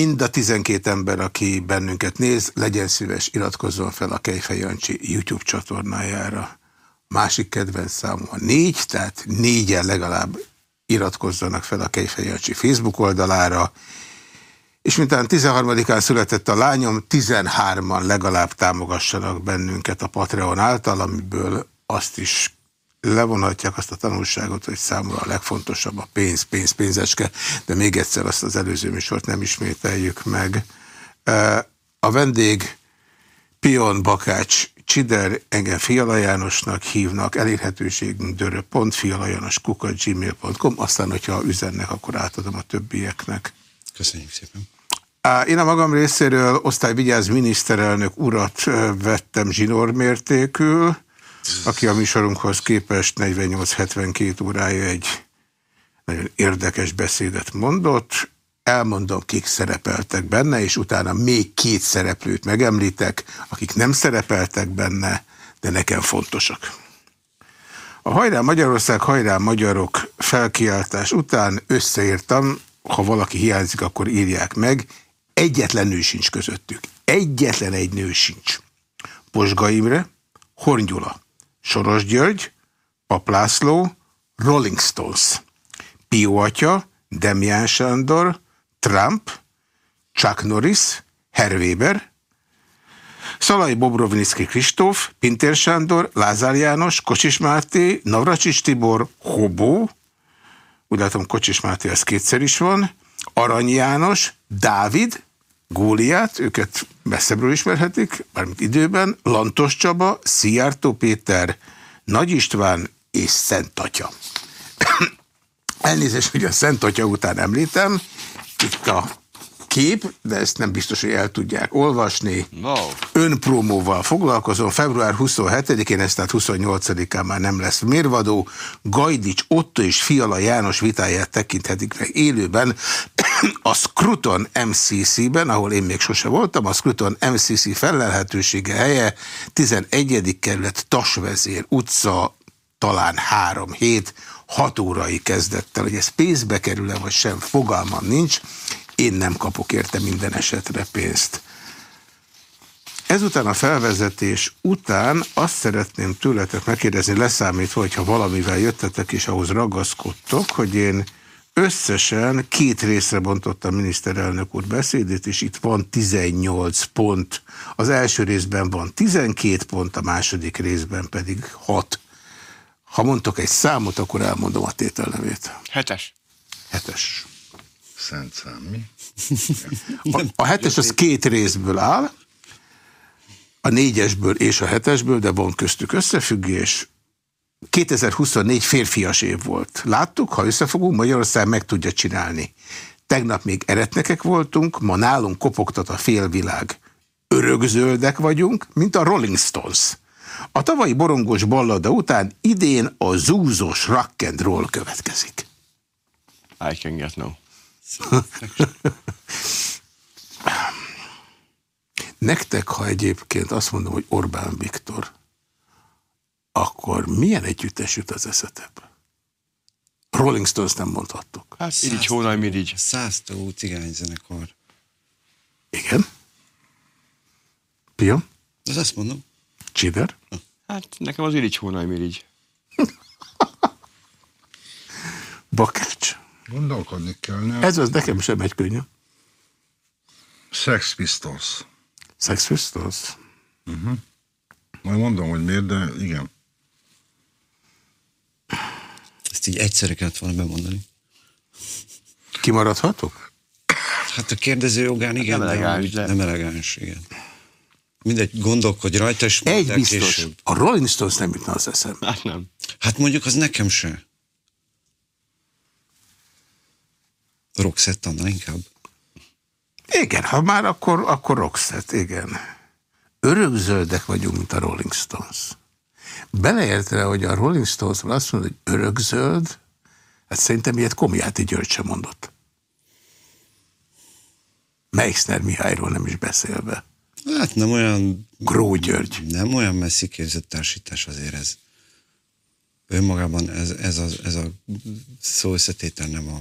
Mind a 12 ember, aki bennünket néz, legyen szíves, iratkozzon fel a Kejfej Jancsi YouTube csatornájára. Másik kedvenc számom a négy, tehát négyen legalább iratkozzanak fel a Kejfej Jancsi Facebook oldalára, és mintán 13-án született a lányom, 13-an legalább támogassanak bennünket a Patreon által, amiből azt is levonhatják azt a tanulságot, hogy számomra a legfontosabb a pénz, pénz, pénzeske, de még egyszer azt az előző műsort nem ismételjük meg. A vendég Pion Bakács Csider, engem Fiala Jánosnak hívnak, elérhetőségünk dörö.fialajanoskuka.gmail.com, aztán, hogyha üzennek, akkor átadom a többieknek. Köszönjük szépen. Én a magam részéről osztályvigyáz miniszterelnök urat vettem zsinórmértékül, aki a műsorunkhoz képest 48-72 órája egy nagyon érdekes beszédet mondott. Elmondom, kik szerepeltek benne, és utána még két szereplőt megemlítek, akik nem szerepeltek benne, de nekem fontosak. A Hajrá Magyarország, Hajrá Magyarok felkiáltás után összeírtam, ha valaki hiányzik, akkor írják meg, egyetlen nő sincs közöttük. Egyetlen egy nő sincs. Posga Imre, Horn Gyula, Soros György, Paplászló, Rolling Stones, Pio Atya, Demián Sándor, Trump, Chuck Norris, Herr Szalai Bobrovnicki Kristóf, Pintér Sándor, Lázár János, Kocsis Máté, Navracsics Tibor, Hobó, úgy látom Kocsis Máté, ez kétszer is van, Arany János, Dávid, Góliát, őket messzebbről ismerhetik, mármint időben, Lantos Csaba, Szijjártó Péter, Nagy István és Szent Atya. Elnézést, hogy a Szent Atya után említem, itt a kép, de ezt nem biztos, hogy el tudják olvasni. No. Önpromóval foglalkozom. Február 27-én, ez tehát 28-án már nem lesz mérvadó. Gajdics Otto és Fiala János vitáját tekinthetik meg élőben a Scruton MCC-ben, ahol én még sose voltam, a Scruton MCC felelhetősége helye 11. kerület Tasvezér utca, talán három hét, 6 órai kezdettel, hogy ez pénzbe kerül-e vagy sem, fogalmam nincs. Én nem kapok érte minden esetre pénzt. Ezután a felvezetés után azt szeretném tőletek megkérdezni, leszámítva, hogyha valamivel jöttetek és ahhoz ragaszkodtok, hogy én összesen két részre bontott a miniszterelnök úr beszédét, és itt van 18 pont. Az első részben van 12 pont, a második részben pedig 6. Ha mondtok egy számot, akkor elmondom a tételnevét. Hetes. Hetes. Szent szám, mi? A, a hetes az két részből áll, a négyesből és a hetesből, de van köztük összefüggés. 2024 férfias év volt. Láttuk, ha összefogunk, Magyarország meg tudja csinálni. Tegnap még eretnekek voltunk, ma nálunk kopogtat a félvilág. Örökzöldek vagyunk, mint a Rolling Stones. A tavalyi borongos ballada után idén a zúzós rock and roll következik. I can get no. Nektek, ha egyébként azt mondom, hogy Orbán Viktor, akkor milyen együttes jut az eszetebb? Rolling Stones nem mondhattok. Hát így hónaj, mirigy. Száztó cigányzenekar. Igen? Pia? Az azt mondom. Csider? Hát nekem az irigy hónaj, mirigy. Bakács? Gondolkodni kell. Ez az nekem sem egy könnyű. Sex Pistols. Sex Pistols? Uh -huh. Majd mondom, hogy miért, de igen. Ezt így egyszerre kellett volna bemondani. Kimaradhatok? Hát a kérdező jogán igen, nem elegáns, de nem elegáns, igen. Mindegy, gondolkodj rajta, és Egy biztos, később. a Rolling Stones nem jutna az eszembe. Hát nem. Hát mondjuk az nekem se. Roxette annál inkább. Igen, ha már akkor, akkor Roxette, igen. Örökzöldek vagyunk, mint a Rolling Stones. Beleértve, hogy a Rolling stones azt mondja, hogy örökzöld, hát szerintem ilyet Komjáti György sem mondott. Meixner Mihályról nem is beszélve. Hát nem olyan... Gró György. Nem olyan messzi képzett társítás azért ez. Önmagában ez, ez, a, ez a szó összetétel nem a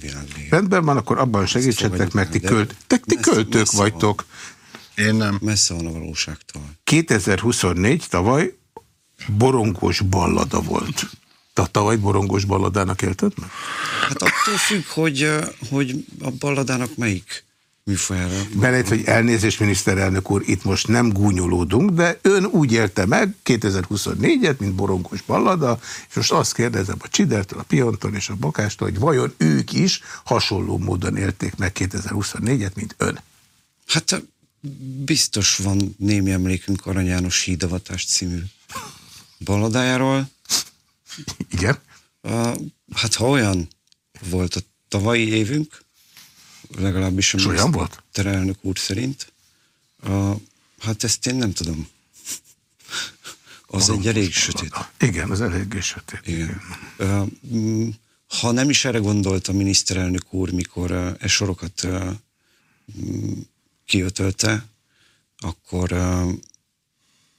világvége. Rendben van, akkor abban segítsetek, mert ti, költ, te, ti messze- költők messze van. vagytok. Én nem. Messze van a valóságtól. 2024 tavaly borongós ballada volt. Te a tavaly borongós balladának élted meg? Hát attól függ, hogy, hogy a balladának melyik műfajára. Beleért, hogy elnézést, miniszterelnök úr, itt most nem gúnyolódunk, de ön úgy élte meg 2024-et, mint borongós ballada, és most azt kérdezem a Csidertől, a Piontól és a Bakástól, hogy vajon ők is hasonló módon élték meg 2024-et, mint ön. Hát biztos van némi emlékünk Arany János Hídavatás című balladájáról. Igen? Uh, hát ha olyan volt a tavalyi évünk, legalábbis a olyan volt? miniszterelnök úr szerint, uh, hát ezt én nem tudom. Az egy elég sötét. Igen, az eléggé sötét. Igen. Uh, ha nem is erre gondolt a miniszterelnök úr, mikor uh, e sorokat uh, kiötölte, akkor uh,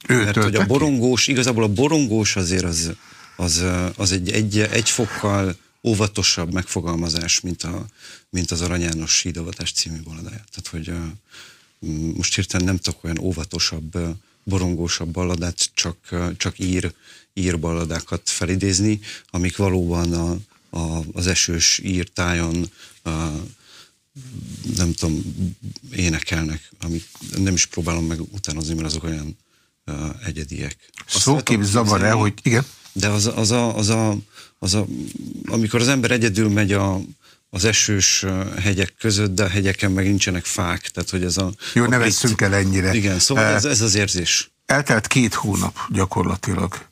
Ő mert hogy a ki? borongós, igazából a borongós azért az, az, az egy, egy, egy fokkal óvatosabb megfogalmazás, mint, a, mint az Arany János Hídavatás című balladája. Tehát, hogy most hirtelen nem tudok olyan óvatosabb, borongósabb balladát, csak, csak ír, ír balladákat felidézni, amik valóban a, a, az esős ír tájon uh, nem tudom, énekelnek, amit nem is próbálom meg utánozni, mert azok olyan egyediek. Szókép zavar-e, hogy igen? De az, az, a, az, a, az a, amikor az ember egyedül megy a, az esős hegyek között, de a hegyeken meg nincsenek fák, tehát hogy ez a... Jó, a ne vesszünk el ennyire. Igen, szóval ez, ez az érzés. Eltelt két hónap gyakorlatilag.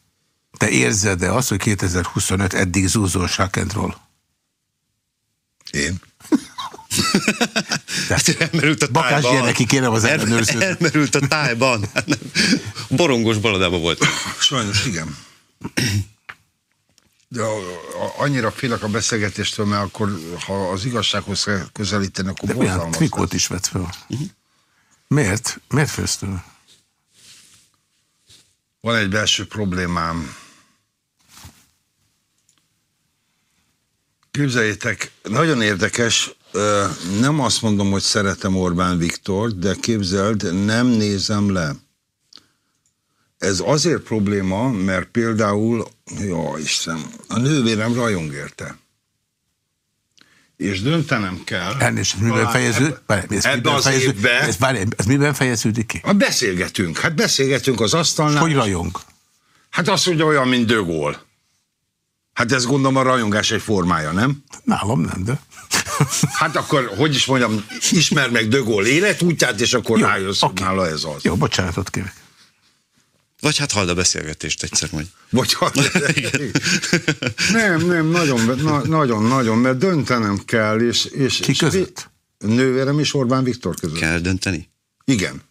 Te érzed-e azt, hogy 2025 eddig zúzol sákentról? Én? Hát elmerült a Bakás tájban. gyereki, kérem az El- ellenőrzőt. Elmerült a tájban. Borongos baladában volt. Sajnos igen. De annyira félek a beszélgetéstől, mert akkor, ha az igazsághoz kell közelíteni, akkor De olyan trikót is vett fel. Miért? Miért félsz tőle? Van egy belső problémám. Képzeljétek, nagyon érdekes, nem azt mondom, hogy szeretem Orbán Viktor, de képzeld, nem nézem le. Ez azért probléma, mert például, jó Isten, a nővérem rajong érte. És döntenem kell. Elnézést, miben fejeződik? ez Ebbe az fejeződik? évbe. Ez, várj, ez miben fejeződik ki? Ha beszélgetünk, hát beszélgetünk az asztalnál. Hogy rajong? Hát azt mondja olyan, mint Gaulle. Hát ez gondolom a rajongás egy formája, nem? Nálam nem, de... Hát akkor, hogy is mondjam, ismer meg Gaulle életútját, és akkor Jó, rájössz, oké. nála ez az. Jó, bocsánatot kérek. Vagy hát halld a beszélgetést egyszer majd. Vagy ha... nem, nem, nagyon, na, nagyon, nagyon, mert döntenem kell, és... és Ki és között? Nővérem és Orbán Viktor között. Kell dönteni? Igen.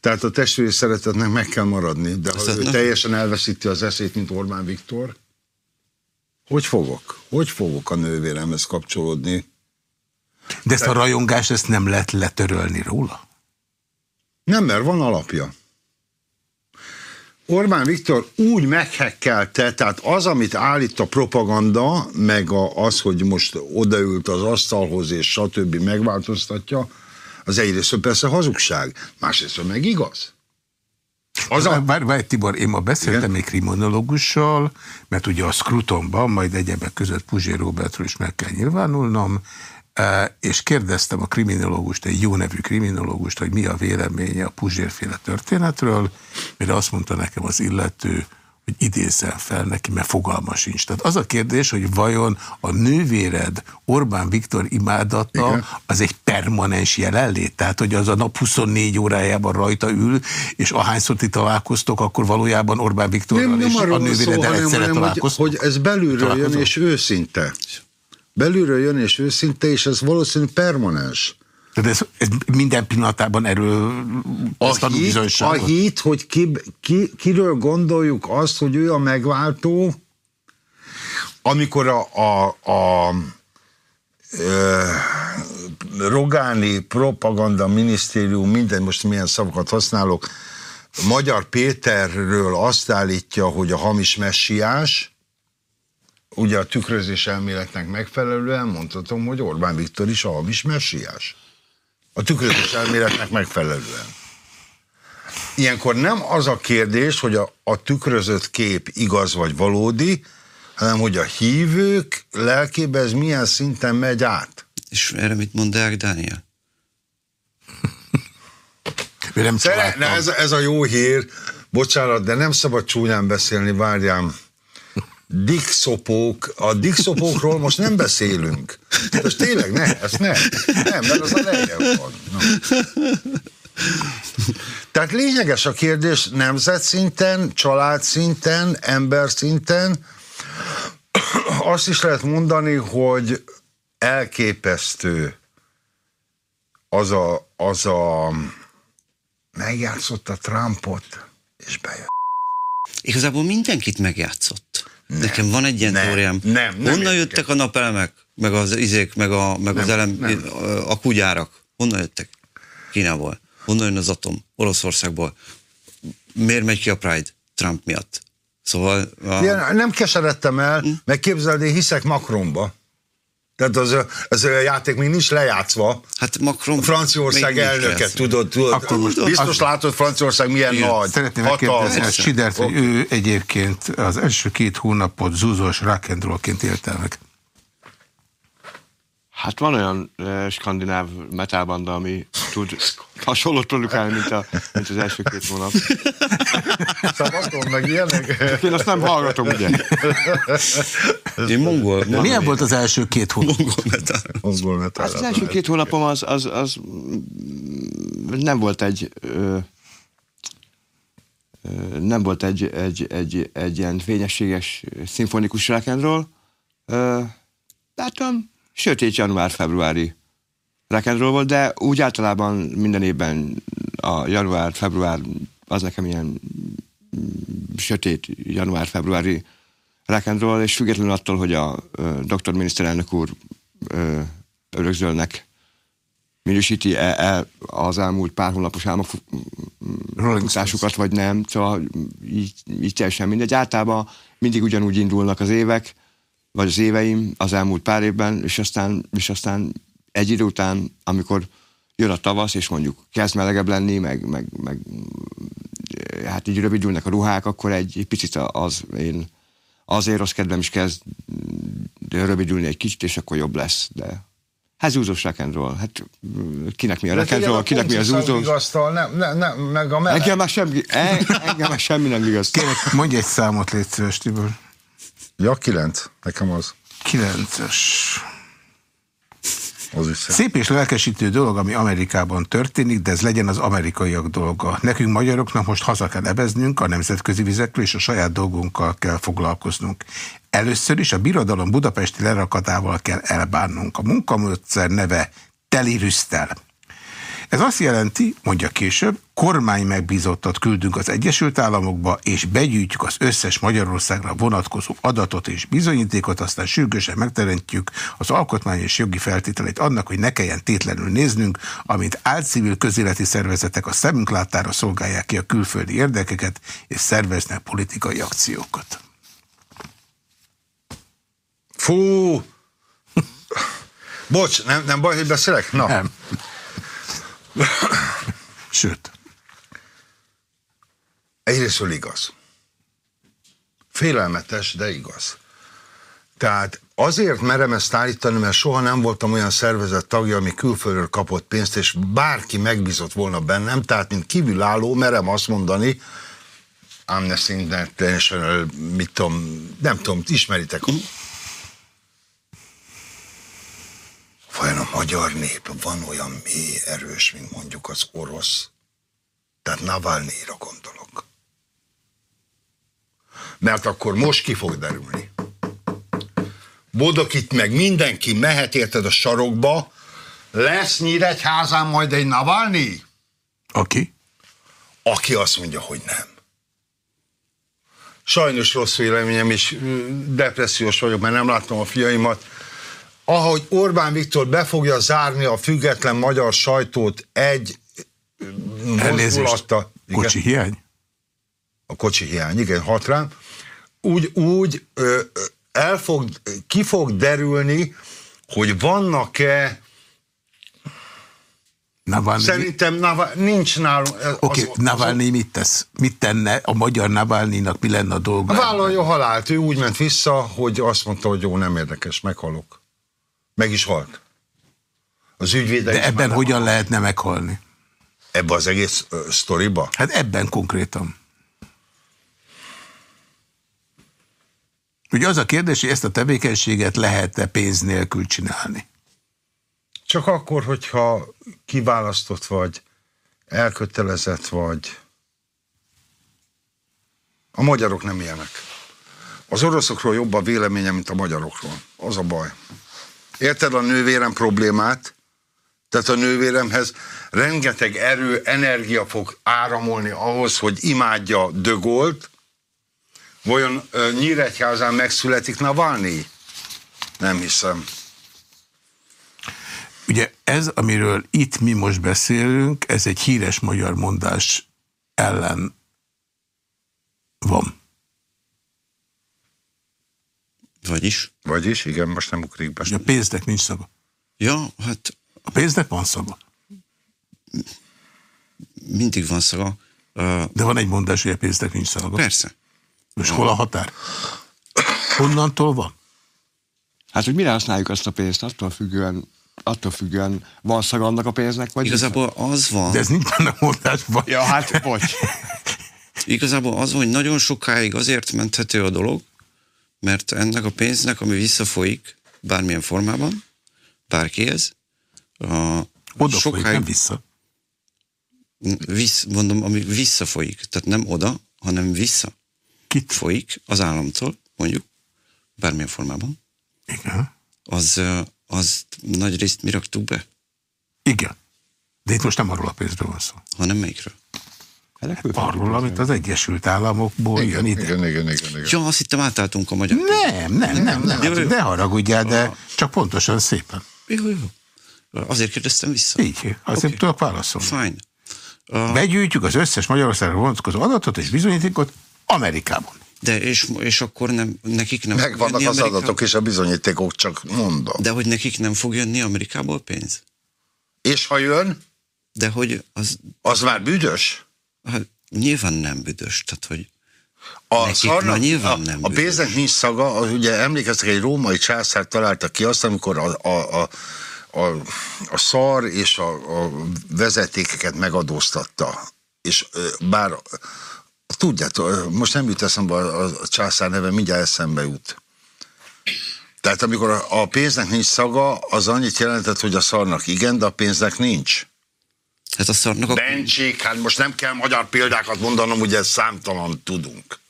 Tehát a testvéri szeretetnek meg kell maradni, de ha ő nem. teljesen elveszíti az eszét, mint Orbán Viktor, hogy fogok? Hogy fogok a nővéremhez kapcsolódni? De ezt a rajongást ezt nem lehet letörölni róla? Nem, mert van alapja. Orbán Viktor úgy meghekkelte, tehát az, amit állít a propaganda, meg a, az, hogy most odaült az asztalhoz, és stb. megváltoztatja, az egyrészt persze hazugság, másrészt meg igaz. Az a, Várj, várj, Tibor, én ma beszéltem Igen? egy kriminológussal, mert ugye a Scrutonban, majd egyebek között Puzsé Robertről is meg kell nyilvánulnom, eh, és kérdeztem a kriminológust, egy jó nevű kriminológust, hogy mi a véleménye a Puzsérféle történetről, mire azt mondta nekem az illető, hogy idézzen fel neki, mert fogalma sincs. Tehát az a kérdés, hogy vajon a nővéred Orbán Viktor imádata Igen. az egy permanens jelenlét? Tehát, hogy az a nap 24 órájában rajta ül, és ahányszor ti találkoztok, akkor valójában Orbán Viktorral nem, nem és a nővéreddel egyszerre hanem hogy, találkoztok? hogy ez belülről jön és őszinte. Belülről jön és őszinte, és ez valószínűleg permanens. Tehát ez, ez minden pillanatában erről A hit, a hit, hogy ki, ki, kiről gondoljuk azt, hogy ő a megváltó, amikor a, a, a ö, Rogáni propaganda minisztérium, minden most milyen szavakat használok, Magyar Péterről azt állítja, hogy a hamis messiás, ugye a tükrözés elméletnek megfelelően mondhatom, hogy Orbán Viktor is a havis messiás. A tükrözés elméletnek megfelelően. Ilyenkor nem az a kérdés, hogy a, a tükrözött kép igaz vagy valódi, hanem hogy a hívők lelkébe ez milyen szinten megy át. És erre mit mond Deák Dániel? Nem Szere, ne, ez, ez a jó hír, bocsánat, de nem szabad csúnyán beszélni, várjám. Dixopók, a dixopókról most nem beszélünk. Most tényleg ne, ezt ne. Nem, mert az a lejjebb van. Tehát lényeges a kérdés nemzet szinten, család szinten, ember szinten. Azt is lehet mondani, hogy elképesztő az a, az a megjátszott a Trumpot, és bejött. Igazából mindenkit megjátszott. Nem, Nekem van egy ilyen nem, teóriám. nem, nem Honnan értek. jöttek a napelemek, meg az izék, meg, a, meg az Nem, elem, nem. a kugyárak? Honnan jöttek? Kínából. Honnan jön az atom? Oroszországból. Miért megy ki a Pride? Trump miatt. Szóval... A... Ilyen, nem keseredtem el, Hm? meg képzeld, én hiszek Macronba. Tehát az, az a játék még nincs lejátszva. Hát Macron... A Franciaország elnöke, tudod, tudod Akkor most- biztos az- látod Franciaország milyen Igen. nagy. Szeretném megkérdezni a Sidert, hogy ő egyébként az első két hónapot zúzós rock'n'rollként élte meg. Hát van olyan uh, skandináv metalbanda, ami tud hasonlót produkálni, mint, a, mint az első két hónap. Szabadon meg ilyenek. Én azt nem hallgatom, ugye? Én mongol... De milyen volt az első két hónap? Mongol metal. Mongol metal. Hát az első két hónapom az, az, az nem volt egy ö, ö, nem volt egy, egy, egy, egy ilyen fényességes szimfonikus. Ö, Hát olyan sötét január-februári rock'n'roll volt, de úgy általában minden évben a január-február az nekem ilyen sötét január-februári rock'n'roll, és függetlenül attól, hogy a ö, doktor miniszterelnök úr ö, örökzölnek minősíti -e, -e az elmúlt pár hónapos álmok Rolling futásukat, vagy nem. Szóval így, így teljesen mindegy. Általában mindig ugyanúgy indulnak az évek, vagy az éveim az elmúlt pár évben, és aztán, és aztán egy idő után, amikor jön a tavasz, és mondjuk kezd melegebb lenni, meg, meg, meg hát így rövidülnek a ruhák, akkor egy, egy picit az én azért rossz kedvem is kezd rövidülni egy kicsit, és akkor jobb lesz, de hát zúzós rock'n'roll. Hát kinek mi a De rock'n'roll, kinek mi a Ponci zúzós. szalvigasztal, Nem, nem, nem, meg a meleg. Engem már semmi, en- engem már semmi nem vigasztal. Kérlek, mondj egy számot, légy szíves, Tibor. Ja, kilenc. Nekem az. Kilences. Az is szép. Szép és lelkesítő dolog, ami Amerikában történik, de ez legyen az amerikaiak dolga. Nekünk magyaroknak most haza kell ebeznünk, a nemzetközi vizekről és a saját dolgunkkal kell foglalkoznunk. Először is a birodalom budapesti lerakatával kell elbánnunk. A munkamódszer neve telirüsztel. Ez azt jelenti, mondja később, kormány megbízottat küldünk az Egyesült Államokba, és begyűjtjük az összes Magyarországra vonatkozó adatot és bizonyítékot, aztán sürgősen megteremtjük az alkotmányos jogi feltételeit annak, hogy ne kelljen tétlenül néznünk, amint álcivil közéleti szervezetek a szemünk láttára szolgálják ki a külföldi érdekeket, és szerveznek politikai akciókat. Fú! Bocs, nem, nem baj, hogy beszélek? Na. Nem. Sőt. Egyrésztről igaz. Félelmetes, de igaz. Tehát azért merem ezt állítani, mert soha nem voltam olyan szervezet tagja, ami külföldről kapott pénzt, és bárki megbízott volna bennem, tehát mint kívülálló merem azt mondani, Amnesty International, mit tudom, nem tudom, ismeritek. Vajon a magyar nép van olyan mély erős, mint mondjuk az orosz? Tehát Navalnyra gondolok. Mert akkor most ki fog derülni. Bodokit meg mindenki mehet érted a sarokba, lesz Nyíregyházán majd egy Navalnyi, Aki? aki azt mondja, hogy nem. Sajnos rossz véleményem is, depressziós vagyok, mert nem láttam a fiaimat. Ahogy Orbán Viktor be fogja zárni a független magyar sajtót egy Elnézést. Kocsi hiány? A kocsi hiány, igen, hat rám. Úgy, úgy ö, el fog, ki fog derülni, hogy vannak-e Navalnyi, Szerintem Nava, nincs nálunk. Oké, okay, Navalnyi mit tesz? Mit tenne a magyar Navalnyinak, mi lenne a dolga? Vállalja halált. Ő úgy ment vissza, hogy azt mondta, hogy jó, nem érdekes, meghalok. Meg is halt. Az ügyvédek De ebben hogyan halok. lehetne meghalni? Ebben az egész uh, sztoriba? Hát ebben konkrétan. Ugye az a kérdés, hogy ezt a tevékenységet lehet-e pénz nélkül csinálni? Csak akkor, hogyha kiválasztott vagy, elkötelezett vagy. A magyarok nem ilyenek. Az oroszokról jobb a véleménye, mint a magyarokról. Az a baj. Érted a nővérem problémát? Tehát a nővéremhez rengeteg erő, energia fog áramolni ahhoz, hogy imádja Dögolt. Vajon Nyíregyházán megszületik Navalnyi? Nem hiszem. Ugye ez, amiről itt mi most beszélünk, ez egy híres magyar mondás ellen van. Vagyis? Vagyis, igen, most nem ugrik be. a pénznek nincs szaga. Ja, hát... A pénznek van szaga. Mindig van szaga. Uh, De van egy mondás, hogy a pénznek nincs szaga. Persze. És hol a határ? Honnantól van? Hát, hogy mire használjuk azt a pénzt, attól függően attól függően van szaga annak a pénznek, vagy Igazából vissza? az van. De ez nincs benne mondásban. Ja, hát bocs. Igazából az van, hogy nagyon sokáig azért menthető a dolog, mert ennek a pénznek, ami visszafolyik bármilyen formában, bárkihez, a, oda sokáig, folyik, nem vissza. Vissz, mondom, ami visszafolyik, tehát nem oda, hanem vissza. Kit? Folyik az államtól, mondjuk, bármilyen formában. Igen. Az, az nagy részt mi raktuk be? Igen. De itt most nem arról a pénzről van szó. Hanem melyikről? Hát arról, amit az Egyesült Államokból igen, jön ide. Igen, igen, igen, igen. Ja, azt hittem átálltunk a magyar. Nem, nem, nem, nem, nem, nem ne haragudjál, de csak pontosan szépen. Jó, jó. Azért kérdeztem vissza. Így, azért okay. tudok válaszolni. Fine. Uh... Begyűjtjük az összes Magyarországra vonatkozó adatot és bizonyítékot Amerikában. De és, és akkor nem, nekik nem Megvannak az Amerikából? adatok és a bizonyítékok, csak mondom. De hogy nekik nem fog jönni Amerikából pénz? És ha jön? De hogy az... Az már büdös? Hát, nyilván nem büdös, tehát hogy a, szarnak, nyilván a, nem a pénznek nincs szaga, ugye emlékeztek, egy római császár találta ki azt, amikor a, a, a, a, a szar és a, a vezetékeket megadóztatta. És bár Tudjátok, most nem jut eszembe a, a császár neve, mindjárt eszembe jut. Tehát amikor a, pénznek nincs szaga, az annyit jelentett, hogy a szarnak igen, de a pénznek nincs. Hát a szarnak a... Bencsék, hát most nem kell magyar példákat mondanom, ugye számtalan tudunk.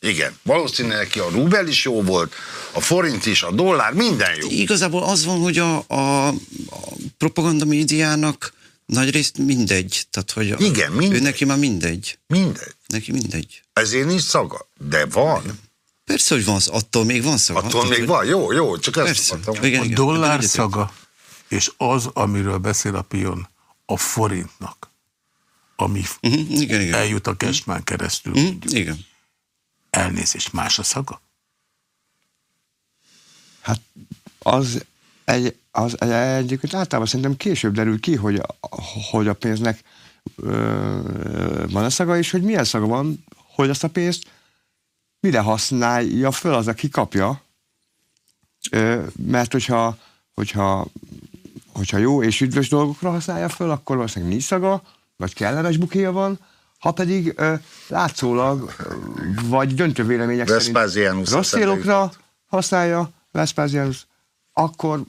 Igen, valószínűleg neki a rubel is jó volt, a forint is, a dollár, minden jó. Igazából az van, hogy a, a, a propaganda médiának nagy részt mindegy. Tehát, hogy Igen, mindegy. Ő neki már mindegy. Mindegy. Neki mindegy. Ezért nincs szaga, de van. Igen. Persze, hogy van, attól még van szaga. Attól még hogy... van, jó, jó, csak ezt Persze. mondtam. Igen, igen. A dollár szaga, és az, amiről beszél a pion, a forintnak, ami uh-huh, igen, igen. eljut a Kestmán keresztül. Uh-huh, igen. Elnézést, más a szaga? Hát az egy, az egyébként általában szerintem később derül ki, hogy, hogy a pénznek ö, van a szaga, és hogy milyen szaga van, hogy azt a pénzt mire használja föl az, aki kapja. Ö, mert hogyha, hogyha, hogyha jó és üdvös dolgokra használja föl, akkor valószínűleg nincs szaga, vagy kellemes bukéja van, ha pedig ö, látszólag, vagy döntő vélemények szerint rossz célokra használja Vespasianus, akkor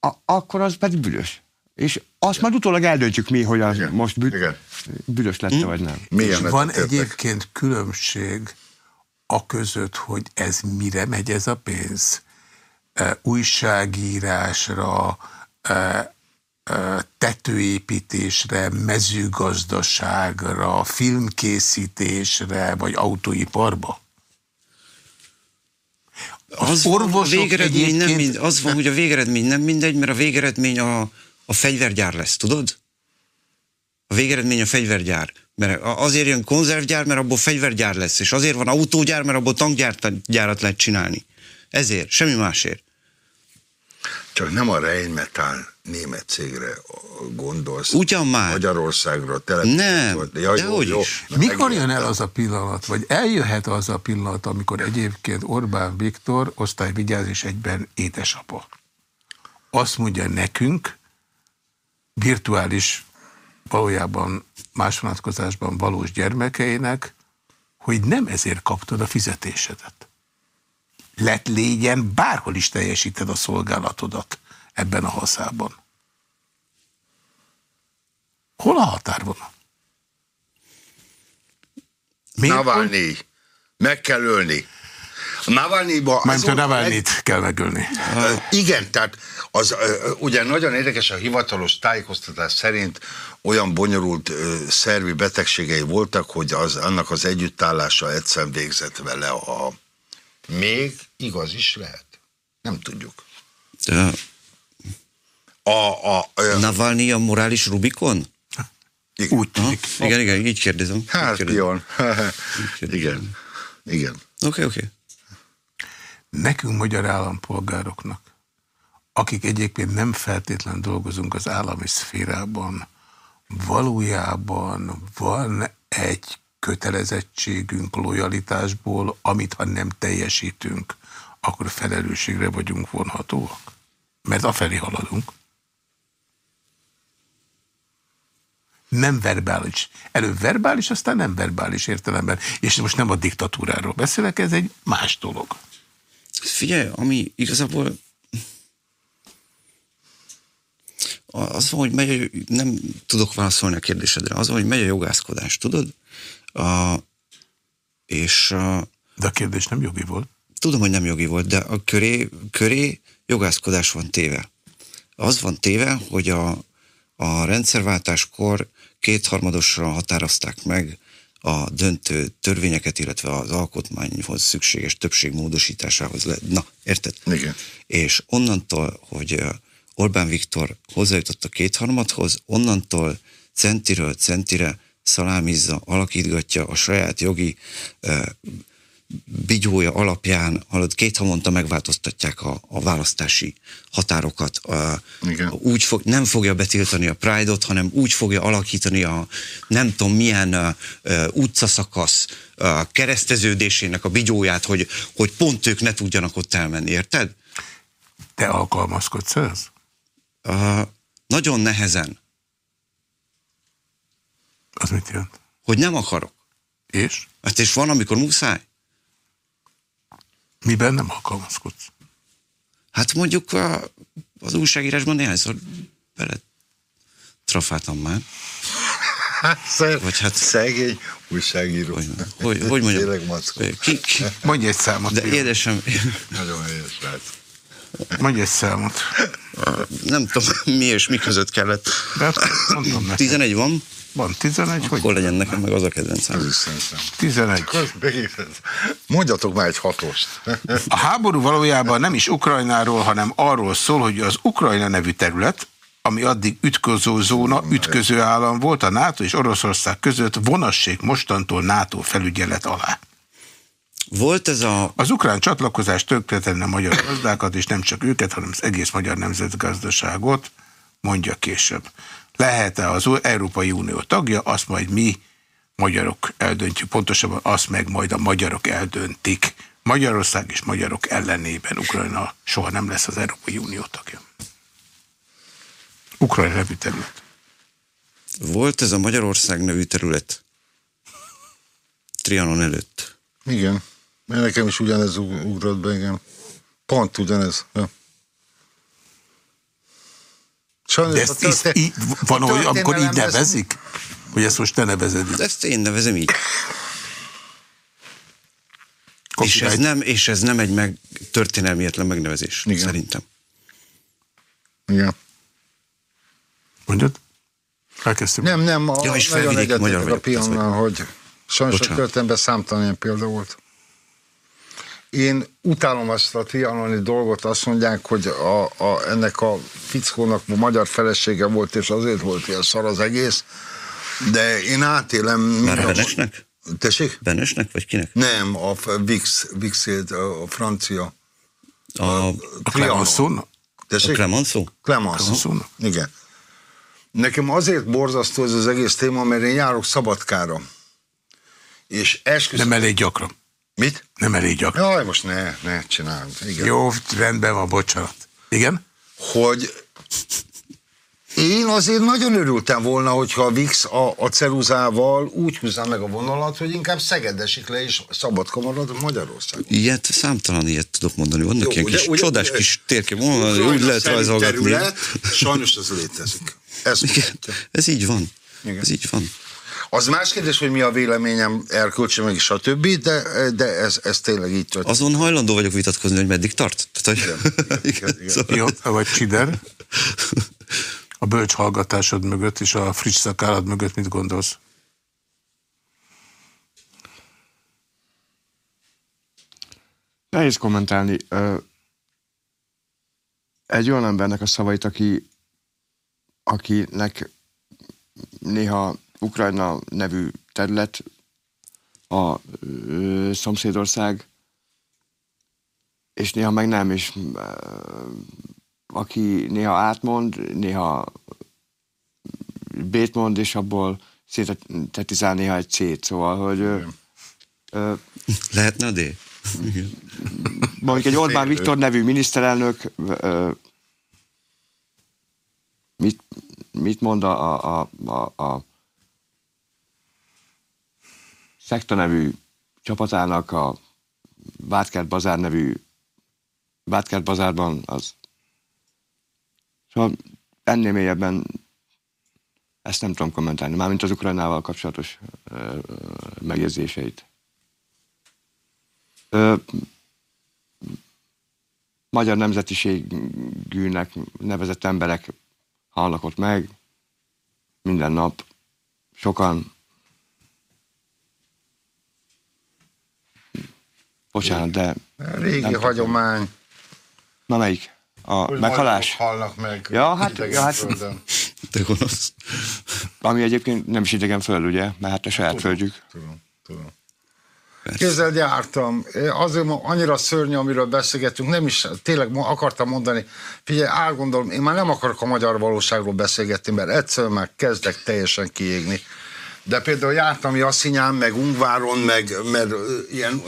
a, akkor az pedig büdös. És azt Igen. majd utólag eldöntjük mi, hogy az Igen. most büd, Igen. büdös lett vagy nem. Milyen És van egyébként különbség a között, hogy ez mire megy ez a pénz? E, újságírásra, e, e, tetőépítésre, mezőgazdaságra, filmkészítésre, vagy autóiparba? Az, orvosok a végeredmény nem mind, az van, hogy a végeredmény nem mindegy, mert a végeredmény a, a fegyvergyár lesz, tudod? A végeredmény a fegyvergyár. Mert azért jön konzervgyár, mert abból fegyvergyár lesz, és azért van autógyár, mert abból tankgyárat lehet csinálni. Ezért, semmi másért. Csak nem a Rheinmetall német cégre gondolsz. Ugyan már. Magyarországra Nem, de hogy is. Na, Mikor jön el az a pillanat, vagy eljöhet az a pillanat, amikor egyébként Orbán Viktor osztályvigyázás egyben édesapa? Azt mondja nekünk, virtuális, valójában más vonatkozásban valós gyermekeinek, hogy nem ezért kaptad a fizetésedet. Lett légyen, bárhol is teljesíted a szolgálatodat ebben a haszában. Hol a határvonal? Navalnyi. Meg kell ölni. Navalnyiba... Mert a Navalnyit meg... kell megölni. Igen, tehát az ugye nagyon érdekes a hivatalos tájékoztatás szerint olyan bonyolult szervi betegségei voltak, hogy az, annak az együttállása egyszer végzett vele a... Még igaz is lehet. Nem tudjuk. De a, a, a, Navalnyi a morális Rubikon? Igen. Úgy tűnik. Igen, igen, így kérdezem. Hát, így kérdezem. Igen, igen. Oké, okay, oké. Okay. Nekünk magyar állampolgároknak, akik egyébként nem feltétlen dolgozunk az állami szférában, valójában van egy kötelezettségünk lojalitásból, amit ha nem teljesítünk, akkor felelősségre vagyunk vonhatóak. Mert afelé haladunk. nem verbális. Előbb verbális, aztán nem verbális értelemben. És most nem a diktatúráról beszélek, ez egy más dolog. Figyelj, ami igazából az van, hogy megy, nem tudok válaszolni a kérdésedre, az van, hogy megy a jogászkodás, tudod? A, és a, De a kérdés nem jogi volt. Tudom, hogy nem jogi volt, de a köré, köré jogászkodás van téve. Az van téve, hogy a, a rendszerváltáskor kétharmadosra határozták meg a döntő törvényeket, illetve az alkotmányhoz szükséges többség módosításához. Le... Na, érted? Igen. És onnantól, hogy Orbán Viktor hozzájutott a kétharmadhoz, onnantól centiről centire szalámizza, alakítgatja a saját jogi bigyója alapján, hallod, két havonta megváltoztatják a, a választási határokat. A, Igen. úgy fog, nem fogja betiltani a Pride-ot, hanem úgy fogja alakítani a nem tudom milyen a, a, utcaszakasz a kereszteződésének a bigyóját, hogy, hogy pont ők ne tudjanak ott elmenni, érted? Te alkalmazkodsz ez? A, nagyon nehezen. Az mit jelent? Hogy nem akarok. És? Hát és van, amikor muszáj. Miben nem alkalmazkodsz? Hát mondjuk a, az újságírásban néhányszor bele trafáltam már. Szer, Vagy hát, szegény újságíró. Hogy, hogy, hogy mondjam? Tényleg mackó. Ki, ki, Mondj egy számot. de édesem, Nagyon helyes lehet. Mondj egy számot. nem tudom mi és mi között kellett. De hát mondom neked. 11 van, Van 11, hogy? akkor legyen nekem meg az a kedvencem. Ez is szerintem. 11. Mondjatok már egy hatost. A háború valójában nem is Ukrajnáról, hanem arról szól, hogy az Ukrajna nevű terület, ami addig ütköző zóna, ütköző állam volt a NATO és Oroszország között, vonassék mostantól NATO felügyelet alá. Volt ez a... Az ukrán csatlakozás tönkretenne a magyar gazdákat, és nem csak őket, hanem az egész magyar nemzetgazdaságot, mondja később. Lehet-e az Európai Unió tagja, azt majd mi magyarok eldöntjük, pontosabban azt meg majd a magyarok eldöntik. Magyarország és magyarok ellenében Ukrajna soha nem lesz az Európai Unió tagja. Ukrajna nevű terület. Volt ez a Magyarország nevű terület Trianon előtt. Igen. Mert nekem is ugyanez ug- ugrott be, igen. Pont ugyanez. Ja. Sajnos De a ezt is, történet- így, van a olyan, amikor így történelem ez- nevezik? Hogy ezt most te nevezed így? Ezt én nevezem így. És ez, nem, és ez nem egy meg, történelmietlen megnevezés, Igen. szerintem. Igen. Mondjad? Elkezdtük. Nem, nem, a, Ja, és nagyon magyar a pionnal, hogy sajnos a Bocsánat. történelemben számtalan ilyen példa volt. Én utálom azt a trianoni dolgot, azt mondják, hogy a, a, ennek a fickónak a magyar felesége volt, és azért volt ilyen szar az egész, de én átélem... Már a- Benesnek? Tessék? Benesnek, vagy kinek? Nem, a Vix, Vix a, a francia A, A Clemenceau? a Tessék? Clemenceau? Clemenceau. Clemenceau. Igen. Nekem azért borzasztó ez az egész téma, mert én járok Szabadkára. És esküszöm... Nem elég gyakran. Mit? Nem elég gyakran. Jaj, most ne, ne csináld. Igen. Jó, rendben van, bocsánat. Igen? Hogy én azért nagyon örültem volna, hogyha a VIX a, a ceruzával úgy húzná meg a vonalat, hogy inkább Szeged esik le, és Szabadka marad Magyarország. Ilyet, számtalan ilyet tudok mondani. Vannak Jó, ilyen ugye- kis ugye- csodás ugye- kis térkép, úgy lehet rajzolgatni. Terület, sajnos ez létezik. Ez Igen, ez így van. Igen. Ez így van. Az más kérdés, hogy mi a véleményem erkölcsi, meg is a többi, de, de ez, ez tényleg így történt. Azon hajlandó vagyok vitatkozni, hogy meddig tart. Tehát, hogy... Igen, igen, igen. Szóval- Jó, vagy Csider? A bölcs hallgatásod mögött és a friss szakállad mögött mit gondolsz? Nehéz kommentálni. Egy olyan embernek a szavait, aki, akinek néha Ukrajna nevű terület, a ö, szomszédország, és néha meg nem, és ö, aki néha átmond, néha B-t mond, és abból szintetizál néha egy C-t, szóval, hogy ö, ö, Lehetne a D? Mondjuk egy Orbán Viktor nevű miniszterelnök ö, mit, mit mond a, a, a, a Szekta nevű csapatának a Vátkert Bazár nevű Vátkert Bazárban az szóval ennél mélyebben ezt nem tudom kommentálni, mármint az Ukrajnával kapcsolatos ö, megjegyzéseit. Magyar nemzetiségűnek nevezett emberek halnak ott meg, minden nap, sokan. Bocsánat, de Régi Nem hagyomány. na melyik? A hogy meghalás? halnak meg. Ja, hát- ja, hát-. De gonosz. Ami egyébként nem is idegen föld, ugye? Mert hát a saját földjük. Tudom, tudom. Képzeld, jártam. Azért annyira szörnyű, amiről beszélgetünk, nem is, tényleg akartam mondani, figyelj, átgondolom, én már nem akarok a magyar valóságról beszélgetni, mert egyszerűen már kezdek teljesen kiégni. De például jártam Jaszinyán, meg Ungváron, meg mert ilyen,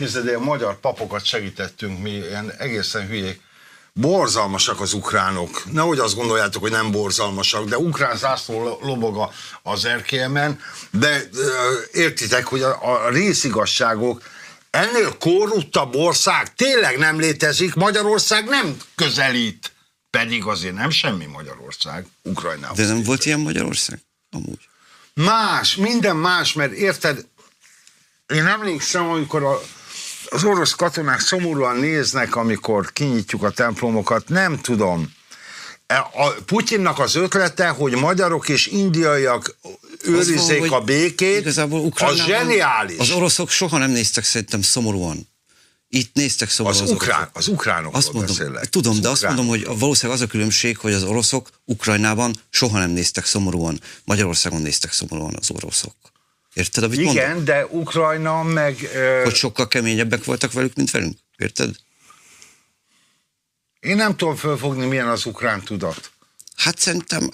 képzeld, ilyen magyar papokat segítettünk mi, ilyen egészen hülyék. Borzalmasak az ukránok. Nehogy azt gondoljátok, hogy nem borzalmasak, de ukrán zászló lo- lobog a- az erkélyemen, de értitek, hogy a, a részigasságok ennél korruptabb ország tényleg nem létezik, Magyarország nem közelít. Pedig azért nem semmi Magyarország, Ukrajnához. De nem volt ilyen Magyarország? Amúgy. Más, minden más, mert érted, én emlékszem, amikor a, az orosz katonák szomorúan néznek, amikor kinyitjuk a templomokat, nem tudom. E, A Putyinnak az ötlete, hogy magyarok és indiaiak van, őrizzék hogy a békét, Igazából az zseniális. Az oroszok soha nem néztek szerintem szomorúan. Itt néztek szomorúan Az, az, ukrán, az ukránokról Azt mondom, beszélek. tudom, Az de azt ukránok. mondom, hogy valószínűleg az a különbség, hogy az oroszok Ukrajnában soha nem néztek szomorúan. Magyarországon néztek szomorúan az oroszok. Érted, amit mondom? Igen, de Ukrajna meg... ö, Hogy sokkal keményebbek voltak velük, mint velünk. Érted? Én nem tudom fölfogni, milyen az ukrán tudat. Hát szerintem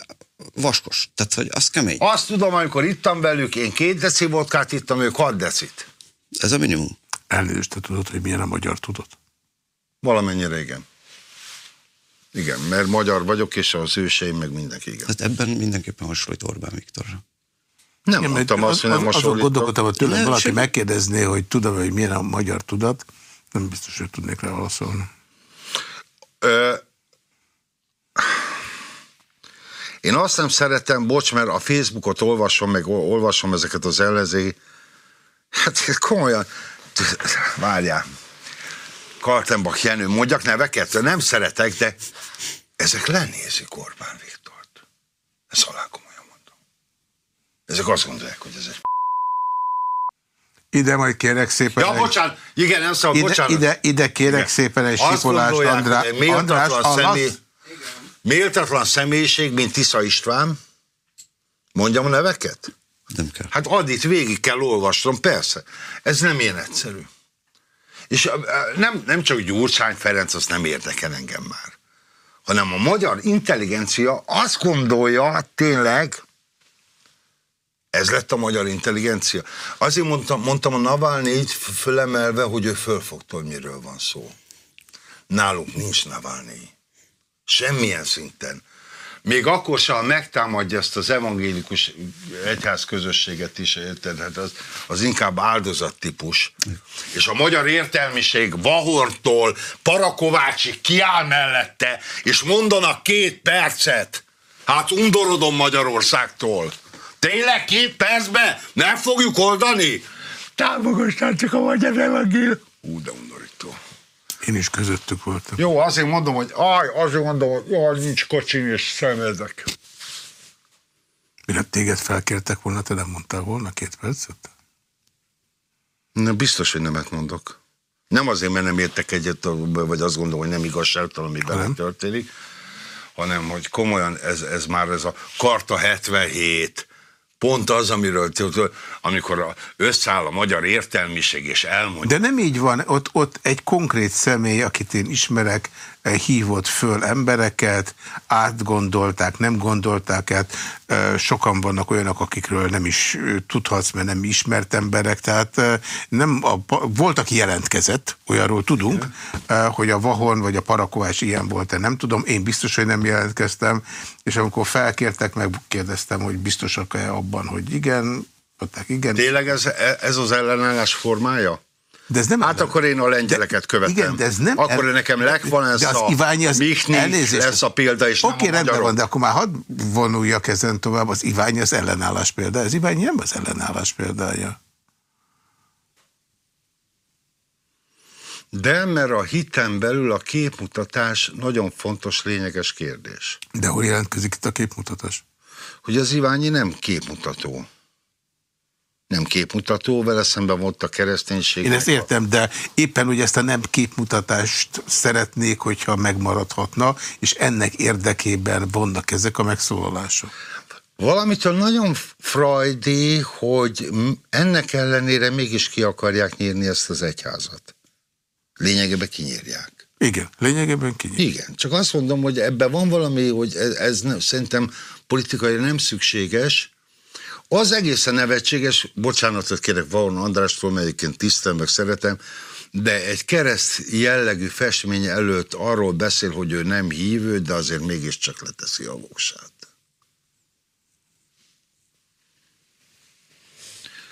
vaskos. Tehát, hogy az kemény. Azt tudom, amikor ittam velük, én két deci vodkát ittam, ők hat decit. Ez a minimum. Elnézést, te tudod, hogy milyen a magyar tudat? Valamennyire igen. Igen, mert magyar vagyok, és az őseim meg mindenki igen. Tehát ebben mindenképpen hasonlít Orbán Viktorra. Nem Igen, mondtam azt, hogy nem azon hasonlítok. gondolkodtam, hogy tőlem valaki semmi. megkérdezné, hogy tudom hogy milyen a magyar tudat, nem biztos, hogy tudnék rá válaszolni. Ö, én azt nem szeretem, bocs, mert a Facebookot olvasom, meg ol- olvasom ezeket az ellenzéki, hát komolyan, várjál, Kaltenbach Jenő, mondjak neveket, nem szeretek, de ezek lenézik Orbán Viktort. Ezt alá komolyan mondom. Ezek azt gondolják, hogy ez egy Ide majd kérek szépen Ja, egy, bocsánat, igen, nem szabad, ide, bocsánat. ide, ide kérek Igen. szépen egy Azt sipolást, Andrá, András, hallasz? személy, méltatlan személyiség, mint Tisza István. Mondjam a neveket? Nem kell. Hát addit végig kell olvasnom, persze. Ez nem ilyen egyszerű. És nem, nem csak Gyurcsány Ferenc, az nem érdekel engem már, hanem a magyar intelligencia azt gondolja tényleg, ez lett a magyar intelligencia. Azért mondtam, mondtam a Navalnyi fölemelve, hogy ő fölfogta, hogy miről van szó. Nálunk nincs Navalnyi. Semmilyen szinten. Még akkor sem megtámadja ezt az evangélikus egyház közösséget is, érted? Hát az, az inkább áldozattípus. És a magyar értelmiség Vahortól Parakovácsig kiáll mellette, és mondanak két percet. Hát undorodom Magyarországtól. Tényleg két percben nem fogjuk oldani? Támogassál csak a magyar evangél. Ú, de undorító. Én is közöttük voltam. Jó, azért mondom, hogy aj, azért mondom, hogy jaj, nincs kocsim és szemezek. Mire téged felkértek volna, te nem mondtál volna két percet? Na, biztos, hogy nemet mondok. Nem azért, mert nem értek egyet, vagy azt gondolom, hogy nem igazságtalan, ami velem történik, hanem, hogy komolyan ez, ez már ez a Karta 77, Pont az, amiről, amikor összeáll a magyar értelmiség, és elmondja. De nem így van, ott, ott egy konkrét személy, akit én ismerek, hívott föl embereket, átgondolták, nem gondolták át. Sokan vannak olyanok, akikről nem is tudhatsz, mert nem ismert emberek. Tehát nem a, volt, aki jelentkezett, olyanról tudunk, hogy a Vahon vagy a Parakovás ilyen volt-e, nem tudom. Én biztos, hogy nem jelentkeztem, és amikor felkértek, megkérdeztem, hogy biztosak-e abban, hogy igen, mondták igen. Tényleg ez, ez az ellenállás formája? De ez nem hát akkor én a lengyeleket de, követem. Igen, de ez nem... Akkor el... nekem lek van ez de az a Iványi az elnézést. lesz a példa, és Oké, rendben magyarok. van, de akkor már hadd vonuljak ezen tovább, az Iványi az ellenállás példa. Ez Iványi nem az ellenállás példája. De mert a hitem belül a képmutatás nagyon fontos, lényeges kérdés. De hol jelentkezik itt a képmutatás? Hogy az Iványi nem képmutató nem képmutató, vele szemben volt a kereszténység. Én ezt értem, de éppen úgy ezt a nem képmutatást szeretnék, hogyha megmaradhatna, és ennek érdekében vannak ezek a megszólalások. Valamitől nagyon frajdi, hogy ennek ellenére mégis ki akarják nyírni ezt az egyházat. Lényegében kinyírják. Igen, lényegében kinyírják. Igen, csak azt mondom, hogy ebben van valami, hogy ez, ez nem, szerintem politikai nem szükséges, az egészen nevetséges, bocsánatot kérek Varon Andrástól, melyiként tisztelem, meg szeretem, de egy kereszt jellegű festmény előtt arról beszél, hogy ő nem hívő, de azért mégiscsak leteszi a voksát.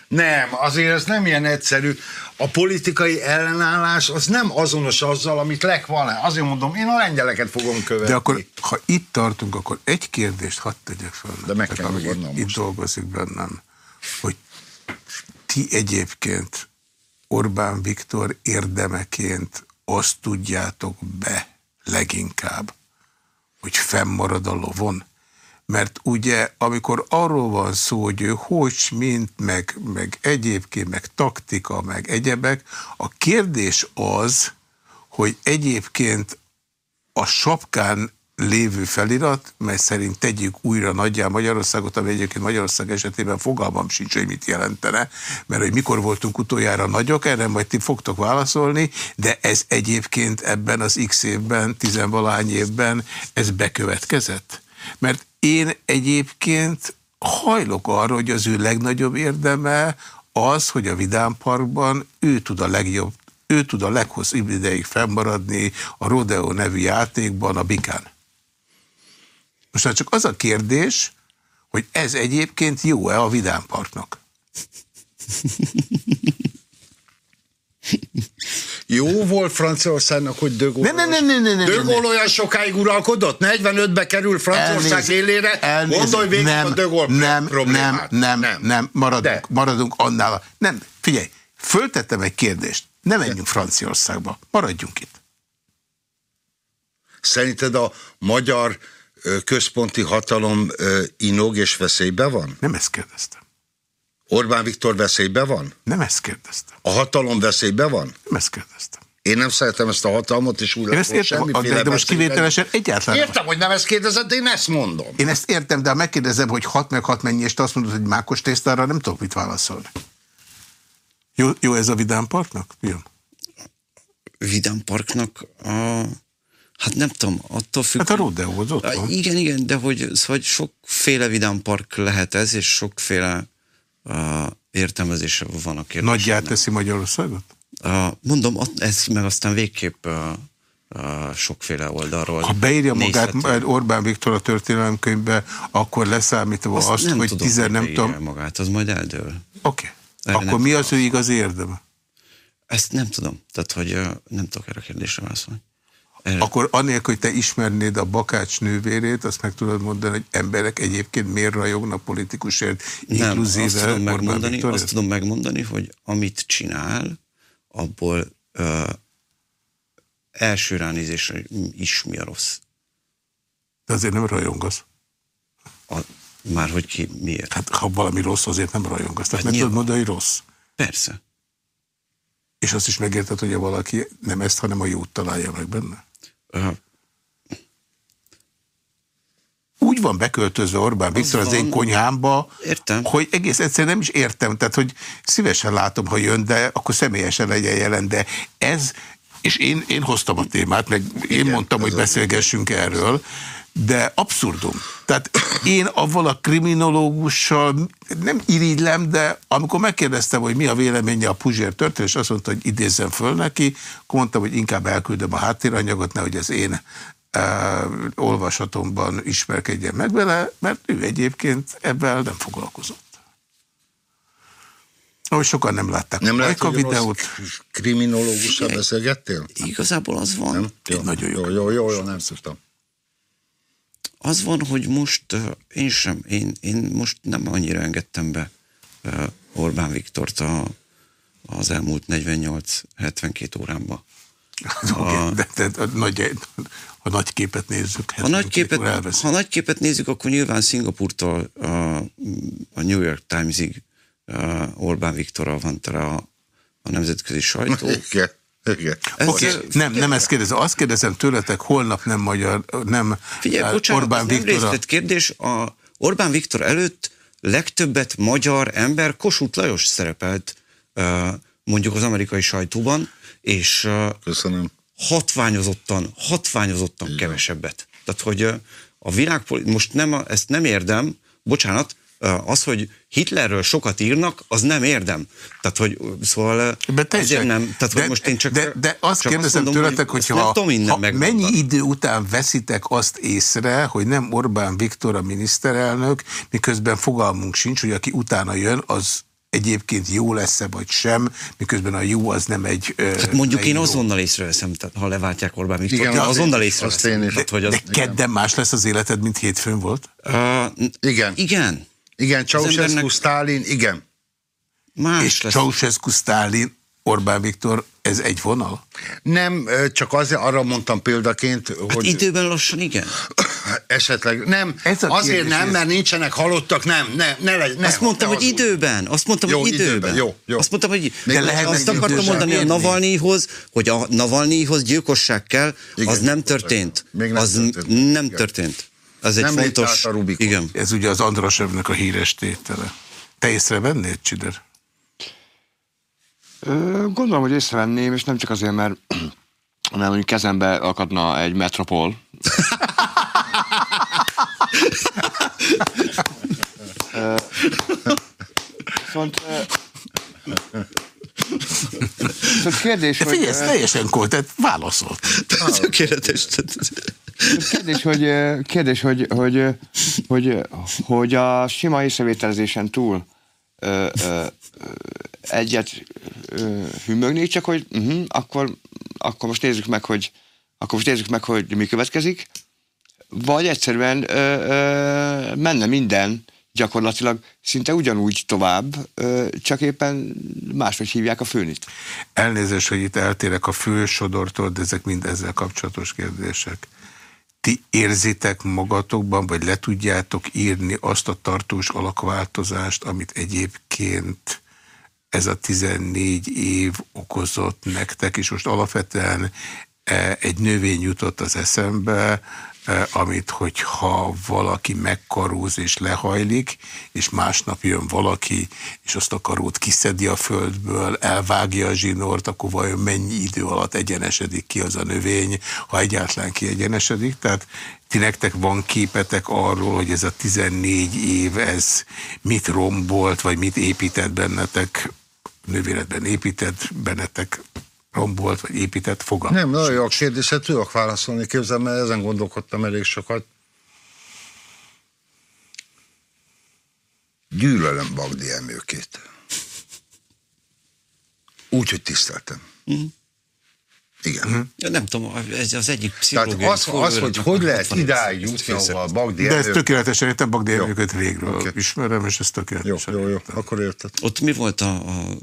Nem, azért ez nem ilyen egyszerű. A politikai ellenállás az nem azonos azzal, amit lek van. Azért mondom, én a lengyeleket fogom követni. De akkor, ha itt tartunk, akkor egy kérdést hadd tegyek fel. De meg kell itt, itt dolgozik bennem, hogy ti egyébként Orbán Viktor érdemeként azt tudjátok be leginkább, hogy fennmarad a lovon, mert ugye amikor arról van szó, hogy ő hogy, mint, meg, meg egyébként, meg taktika, meg egyebek, a kérdés az, hogy egyébként a sapkán lévő felirat, mely szerint tegyük újra nagyjá Magyarországot, ami egyébként Magyarország esetében fogalmam sincs, hogy mit jelentene, mert hogy mikor voltunk utoljára nagyok, erre majd ti fogtok válaszolni, de ez egyébként ebben az x évben, tizenvalány évben ez bekövetkezett? Mert én egyébként hajlok arra, hogy az ő legnagyobb érdeme az, hogy a Vidám Parkban ő tud a legjobb, ő tud a leghosszabb ideig fennmaradni a Rodeo nevű játékban, a Bikán. Most már csak az a kérdés, hogy ez egyébként jó-e a Vidám Parknak? Jó volt Franciaországnak, hogy De Gaulle, ne, ne, ne, ne, ne, De Gaulle olyan sokáig uralkodott? 45-be kerül Franciaország elnéz, élére? Elnéz, Gondolj végig nem, a De Gaulle nem, problémát. Nem, nem, nem, nem maradunk, maradunk annál. Nem, figyelj, föltettem egy kérdést. Nem menjünk Franciaországba, maradjunk itt. Szerinted a magyar központi hatalom inog és veszélybe van? Nem ezt kérdeztem. Orbán Viktor veszélybe van? Nem ezt kérdeztem. A hatalom veszélybe van? Nem ezt kérdeztem. Én nem szeretem ezt a hatalmat, és úgy ezt értem, de, de most kivételesen egyáltalán Értem, hogy nem ezt kérdezed, de én ezt mondom. Én ezt értem, de ha megkérdezem, hogy hat meg hat mennyi, és te azt mondod, hogy mákos tésztára, nem tudok mit válaszolni. Jó, jó ez a Vidám Parknak? Jó. Vidám Parknak a, hát nem tudom, attól függ. Hát a rodeo az ott van. Igen, igen, de hogy, szóval, hogy sokféle Vidám Park lehet ez, és sokféle értelmezése van a kérdésnek. Nagyját teszi Magyarországot? Mondom, ez meg aztán végképp sokféle oldalról. Ha beírja magát nézhető. Orbán Viktor a történelemkönyvbe, akkor leszámítva azt, azt nem hogy tudom, tizen, nem tudom. magát, az majd eldől. Oké. Erre Akkor mi tudom. az ő igazi érdeme? Ezt nem tudom. Tehát, hogy nem tudok erre a kérdésre válaszolni. Erre. Akkor anélkül, hogy te ismernéd a Bakács nővérét, azt meg tudod mondani, hogy emberek egyébként miért rajognak politikusért, inkluzíve azt tudom, Orbán megmondani, azt tudom megmondani, hogy amit csinál, abból uh, első ránézésre is mi a rossz. De azért nem rajongasz. A, már hogy ki miért. Hát ha valami rossz, azért nem rajongasz. Tehát Hát meg tudod mondani, hogy rossz. Persze. És azt is megérted, hogy valaki nem ezt, hanem a jót találja meg benne. Úgy van beköltözve Orbán Viktor az, én konyhámba, Értem. hogy egész egyszerűen nem is értem. Tehát, hogy szívesen látom, ha jön, de akkor személyesen legyen jelen. De ez, és én, én hoztam a témát, meg én Igen, mondtam, hogy ez az. beszélgessünk erről, de abszurdum. Tehát én avval a kriminológussal nem irigylem, de amikor megkérdeztem, hogy mi a véleménye a Puzsér történet, és azt mondta, hogy idézzem föl neki, akkor mondtam, hogy inkább elküldöm a háttéranyagot, nehogy az én uh, olvasatomban ismerkedjen meg vele, mert ő egyébként ebben nem foglalkozott. Ahogy sokan nem látták Nem a lehet, hogy videót. kriminológussal beszélgettél? igazából az van, Nem? Jó, Nagyon jó. jó, jó, jó, jó, nem szoktam. Az van, hogy most uh, én sem, én, én most nem annyira engedtem be uh, Orbán Viktort a, az elmúlt 48-72 órámba. Okay, de, de, de, a nagy, a nagy képet nézzük. Ha nagy, képet, ha nagy képet nézzük, akkor nyilván Szingapurtól a, a New York Times-ig Orbán Viktorral van tele a, a nemzetközi sajtó. Igen, igen. Ez, ö, nem, nem ezt kérdezem. Azt kérdezem tőletek, holnap nem magyar, nem Figyelj, eh, bocsánat, Orbán nem Viktor. részlet kérdés. A Orbán Viktor előtt legtöbbet magyar ember Kossuth Lajos szerepelt uh, mondjuk az amerikai sajtóban, és uh, Köszönöm. hatványozottan, hatványozottan kevesebbet. Tehát, hogy a világpoli... Most nem, a- ezt nem érdem, bocsánat, az, hogy Hitlerről sokat írnak, az nem érdem. Tehát, hogy szóval De azért nem, tehát, hogy de, most én csak... de, de azt csak kérdezem mondom, tőletek, hogy hogy ha, tudom ha megmondani. mennyi idő után veszitek azt észre, hogy nem Orbán Viktor a miniszterelnök, miközben fogalmunk sincs, hogy aki utána jön, az egyébként jó lesz-e vagy sem, miközben a jó az nem egy... Hát mondjuk én jó. azonnal észreveszem, tehát ha leváltják Orbán Viktort, Igen, azt azonnal észreveszem. azt én is. Tehát, hogy az, De kedden más lesz az életed, mint hétfőn volt? uh, Igen. igen, Igen, Ceausescu, embernek- Stalin, igen. más És lesz. Ceausescu, Sztálin, Orbán Viktor, ez egy vonal? Nem, csak azért arra mondtam példaként, Hát hogy időben lassan igen. esetleg nem, Ez a azért kérdés, nem, ez- mert nincsenek halottak, nem, ne, ne legyen. Ne, Azt mondtam, hogy hazudj. időben. Azt mondtam, Jó, hogy időben. időben, jó, jó. Azt mondtam, hogy Még De lehet azt akartam idősen mondani a érni. Navalnyihoz, hogy a Navalnyihoz gyilkosság kell, Igen, az nem történt. Még nem az történt. nem Igen. történt. Ez egy Nem fontos... a Rubikon. Igen. Ez ugye az Andrasevnek a híres tétele. Te észrevennéd, Csider? Gondolom, hogy észrevenném, és nem csak azért, mert hanem mondjuk kezembe akadna egy metropol. Viszont... Viszont kérdés, De hogy... figyelj, ez ö, teljesen kolt, tehát válaszolt. Tökéletes. Kérdés, hogy, kérdés, hogy, hogy, hogy, hogy a sima észrevételezésen túl ö, ö, egyet ö, csak hogy uh-huh, akkor, akkor most nézzük meg, hogy akkor most nézzük meg, hogy mi következik, vagy egyszerűen ö, ö, menne minden gyakorlatilag szinte ugyanúgy tovább, ö, csak éppen máshogy hívják a főnit. Elnézést, hogy itt eltérek a fő sodortól, de ezek mind ezzel kapcsolatos kérdések. Ti érzitek magatokban, vagy le tudjátok írni azt a tartós alakváltozást, amit egyébként ez a 14 év okozott nektek, és most alapvetően eh, egy növény jutott az eszembe, amit hogyha valaki megkaróz és lehajlik, és másnap jön valaki, és azt a karót kiszedi a földből, elvágja a zsinort, akkor vajon mennyi idő alatt egyenesedik ki az a növény, ha egyáltalán kiegyenesedik. Tehát ti nektek van képetek arról, hogy ez a 14 év, ez mit rombolt, vagy mit épített bennetek, nővéletben épített bennetek rombolt, vagy épített fogal. Nem, nagyon jó a kérdés, hát tudok válaszolni, képzel, mert ezen gondolkodtam elég sokat. Gyűlölöm Bagdi emőkét. Úgy, hogy tiszteltem. Igen. Ja, nem tudom, ez az egyik Tehát pszichológiai az, az, hogy hogy lehet idáig jutni, ahova a Bagdi De ezt tökéletesen értem, Bagdi Jó. emléköt régről Oké. ismerem, és ezt Jó, tökéletesen jó, jó, értem. akkor érted. Ott mi volt a... a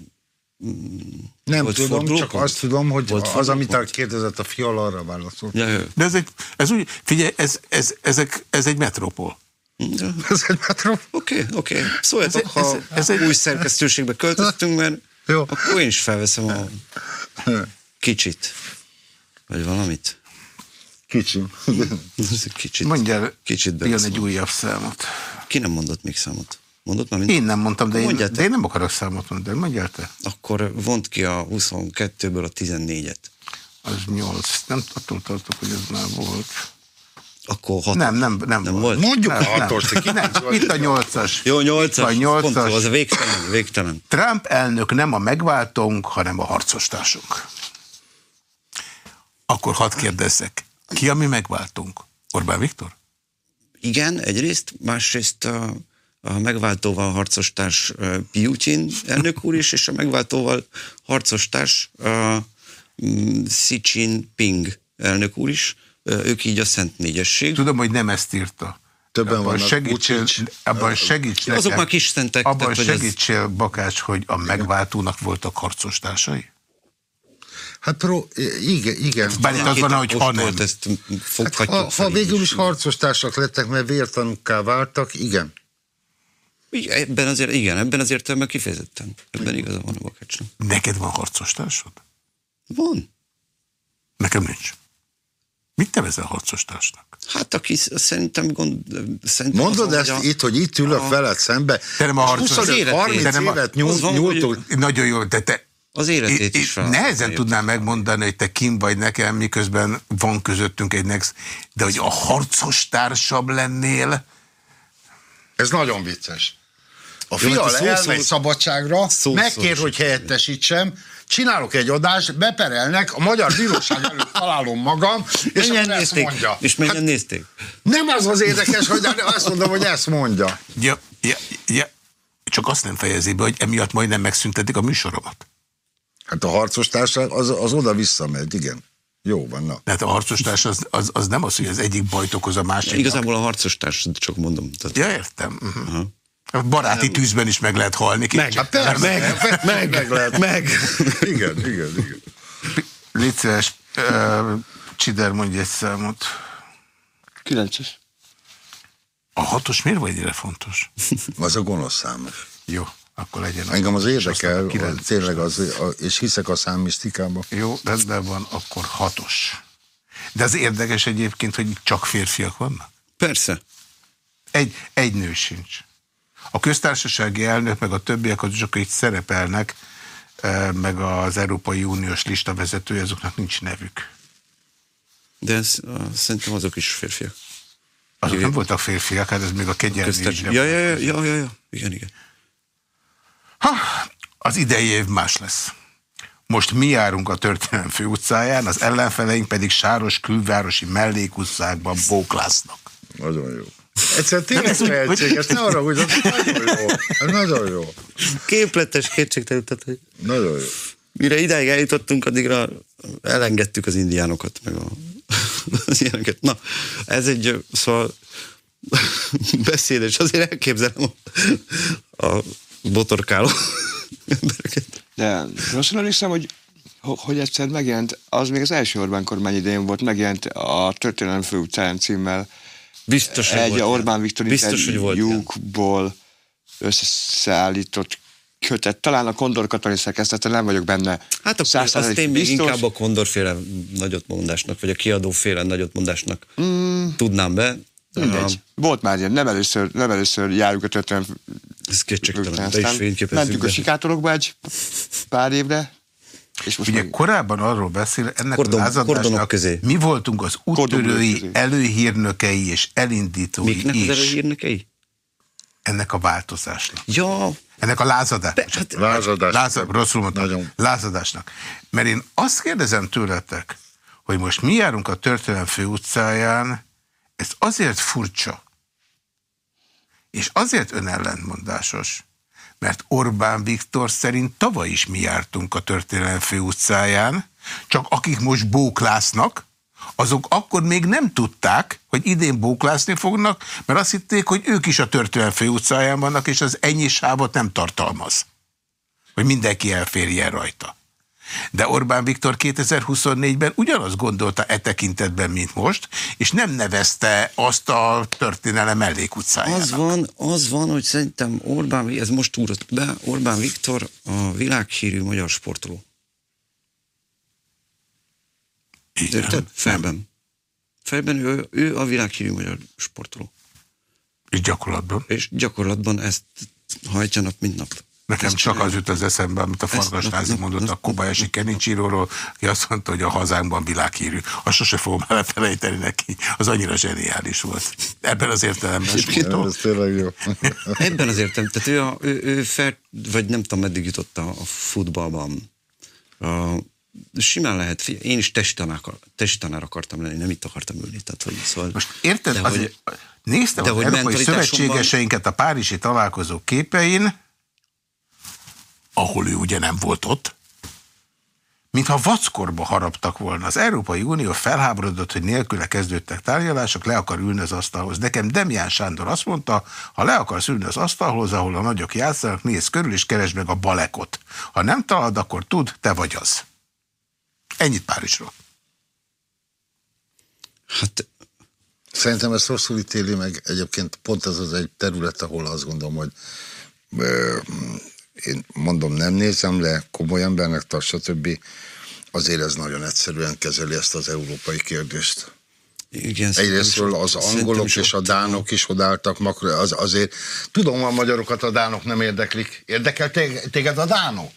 Nem tudom, csak fordulópont? azt tudom, hogy Volt az, amit fordulópont? kérdezett a fiala, arra válaszolt. ja, ja. De ez egy, ez úgy, figyelj, ez, ez, ezek, ez egy metropol. Ja. Ez egy metro. Oké, oké. Szóljatok, Ez- ez- ha ez egy- új szerkesztőségbe költöztünk, mert Jó. akkor én is felveszem a kicsit. Vagy valamit. Kicsi. Kicsit. Mondjál, Kicsit jön egy újabb számot. Ki nem mondott még számot? Mondott már mind? Én nem mondtam, de én, de én nem akarok számot mondani. Mondjál te. Akkor vont ki a 22-ből a 14-et. Az nyolc. Nem attól tartok, hogy ez már volt. Akkor hat. Nem, nem, nem, Nem volt? Mondjuk a Nem, nem. hatost, ki nem Itt a nyolcas. Jó, 8 Itt van nyolcas. Pont, az a végtelen, végtelen. Trump elnök nem a megváltónk, hanem a harcostársunk. Akkor hadd kérdezzek. Ki a mi megváltunk? Orbán Viktor? Igen, egyrészt, másrészt a, a megváltóval harcostárs Piutyin elnök úr is, és a megváltóval harcostárs mm, Xi Jinping elnök úr is. Ők így a Szent Négyesség. Tudom, hogy nem ezt írta. Többen abban vannak, segítsél, abban segíts nekem, Azok már kis szentek, Abban tehát, hogy ez- segítsél, Bakács, hogy a megváltónak voltak harcostársai? Hát pro, igen, igen. Bár itt az van, hogy ha nem. Volt, ezt Hát, ha, ha végül is harcos társak lettek, mert vértanukká váltak, igen. Igen, Ebben azért, igen, ebben az értelemben kifejezetten. Ebben igaza van a Bakácsnak. Neked van harcostársad? Van. Nekem nincs. Mit nevezel harcostársnak? Hát aki sz- szerintem gond... Szerintem Mondod az, ezt hogy a- itt, hogy itt ülök a- veled szembe. Te nem a harcos- 25-30 Te nem a- évet nyújt, Az van, hogy-. Nagyon jó, de te Az életét is fel. Nehezen tudnám megmondani, hogy te kim vagy nekem, miközben van közöttünk egy nex, de hogy a harcos társabb lennél, Ez nagyon vicces. A Jó, hát szó- elmegy szó- szabadságra, szó- megkér, szó- hogy helyettesítsem, csinálok egy adást, beperelnek, a magyar bíróság előtt találom magam, és Mennyien akkor ezt nézték? mondja. És mennyien nézték? Nem az az érdekes, hogy azt mondom, hogy ezt mondja. ja, ja, ja, csak azt nem fejezi be, hogy emiatt majdnem megszüntetik a műsoromat. Hát a harcos társaság az, az oda-vissza megy, igen. Jó van, na. Tehát a harcos társ az, az, az nem az, hogy az egyik bajt okoz a másik. Igazából a harcos társ, csak mondom. Tehát, Ja, értem. Uh-huh. A baráti tűzben is meg lehet halni. Meg, Hát persze, meg, meg, meg lehet. Meg. Igen, igen, igen. Légy szíves, uh, Csider mondja egy számot. 9-es. A hatos miért vagy ennyire fontos? Az a gonosz szám. Jó, akkor legyen. az. Engem az érdekel, tényleg az, a, és hiszek a számmisztikába. Jó, rendben van, akkor hatos. De az érdekes egyébként, hogy csak férfiak vannak. Persze. Egy, egy nő sincs. A köztársasági elnök, meg a többiek azok csak itt szerepelnek, meg az Európai Uniós lista vezetője, azoknak nincs nevük. De ez, szerintem azok is férfiak. Azok Igen. nem voltak férfiak, hát ez még a kegyelmi Köztes... ügyre Ja, ja, ja, ja, ja, ja, igen, igen. Ha, az idei év más lesz. Most mi járunk a történelem főutcáján, az ellenfeleink pedig sáros külvárosi mellékutcákban bóklásznak. Nagyon jó. Egyszerűen tényleg tehetséges, ne arra, hogy az nagyon jó. Ez nagyon jó. Képletes kétségtelen, tehát, hogy Nagyon jó. mire idáig eljutottunk, addigra elengedtük az indiánokat, meg a, az ilyeneket. Na, ez egy, szóval beszédes, azért elképzelem a, a botorkáló embereket. De rosszul emlékszem, hogy, hogy egyszer megjelent, az még az első Orbán kormány idején volt, megjelent a Történelem főutcáján címmel Biztos, hogy egy volt Orbán. Viktor Biztos, hogy volt interjúkból összeállított kötet. Talán a Kondor Katalin szerkesztete, nem vagyok benne. Hát akkor százszázalék azt én még biztos. inkább a kondorféle nagyotmondásnak, vagy a kiadóféle nagyotmondásnak mm. tudnám be. Mindegy. Volt már ilyen, nem először, nem először járjuk a történelem. Ez kétségtelen. Be is Aztán fényképezzük. mentünk a be. sikátorokba egy pár évre, és most Ugye meg... korábban arról beszél, ennek Kordon- a lázadásnak közé. mi voltunk az úttörői, előhírnökei és elindítói Miknek az is előhírnökei? ennek a változásnak. Ja, Ennek a lázadásnak. de, hát, Lázadás. Lázad, rosszul mondtam. Nagyon. Lázadásnak. Mert én azt kérdezem tőletek, hogy most mi járunk a történelem főutcáján, ez azért furcsa, és azért önellentmondásos, mert Orbán Viktor szerint tavaly is mi jártunk a történelem főutcáján, csak akik most bóklásznak, azok akkor még nem tudták, hogy idén bóklászni fognak, mert azt hitték, hogy ők is a történelem főutcáján vannak, és az ennyi sávot nem tartalmaz. Hogy mindenki elférjen rajta. De Orbán Viktor 2024-ben ugyanazt gondolta e tekintetben, mint most, és nem nevezte azt a történelem mellékutcájának. az van, az van, hogy szerintem Orbán, ez most úrott be, Orbán Viktor a világhírű magyar sportoló. Igen. Érted? Felben. Felben ő, ő a világhírű magyar sportoló. És gyakorlatban. És gyakorlatban ezt hajtja nap, mint nap. Nekem csak az jut az eszembe, amit a na- mondott a Kobayashi Kenichiróról, aki azt mondta, hogy a hazánkban világhírű. Azt sose fogom elfelejteni neki. Az annyira zseniális volt. Ebben az értelemben. Sputó. Ez tényleg jó. Ebben az értem, tehát ő, a, ő, ő fel, vagy nem tudom, meddig jutott a, a futballban. A, simán lehet, én is testi tanár, testi tanár akartam lenni, nem itt akartam ülni. Tehát, hogy, szóval, Most érted? De azért, hogy- néztem de az hogy mentalitásomban- szövetségeseinket a Párizsi találkozó képein, ahol ő ugye nem volt ott, mintha vackorba haraptak volna. Az Európai Unió felháborodott, hogy nélküle kezdődtek tárgyalások, le akar ülni az asztalhoz. Nekem Demján Sándor azt mondta, ha le akarsz ülni az asztalhoz, ahol a nagyok játszanak, nézz körül és keresd meg a balekot. Ha nem találod, akkor tud, te vagy az. Ennyit Párizsról. hát Szerintem ezt rosszul ítéli meg. Egyébként pont ez az egy terület, ahol azt gondolom, hogy én mondom, nem nézem le, komoly embernek tart, stb. Azért ez nagyon egyszerűen kezeli ezt az európai kérdést. igen. Egyrésztről az angolok és a dánok is odálltak, makro, az, azért tudom, a magyarokat a dánok nem érdeklik. Érdekel téged, a dánok?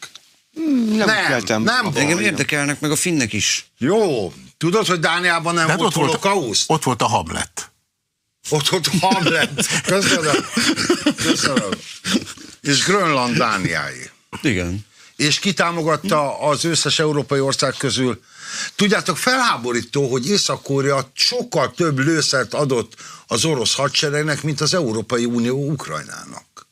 Nem, Nem, keltem. nem. Engem érdekelnek meg a finnek is. Jó, tudod, hogy Dániában nem De hát volt ott volt, holokauszt? ott volt a Hamlet. Ott volt Hamlet. Köszönöm. Köszönöm. És Grönland Dániái. Igen. És kitámogatta az összes európai ország közül. Tudjátok, felháborító, hogy Észak-Korea sokkal több lőszert adott az orosz hadseregnek, mint az Európai Unió Ukrajnának.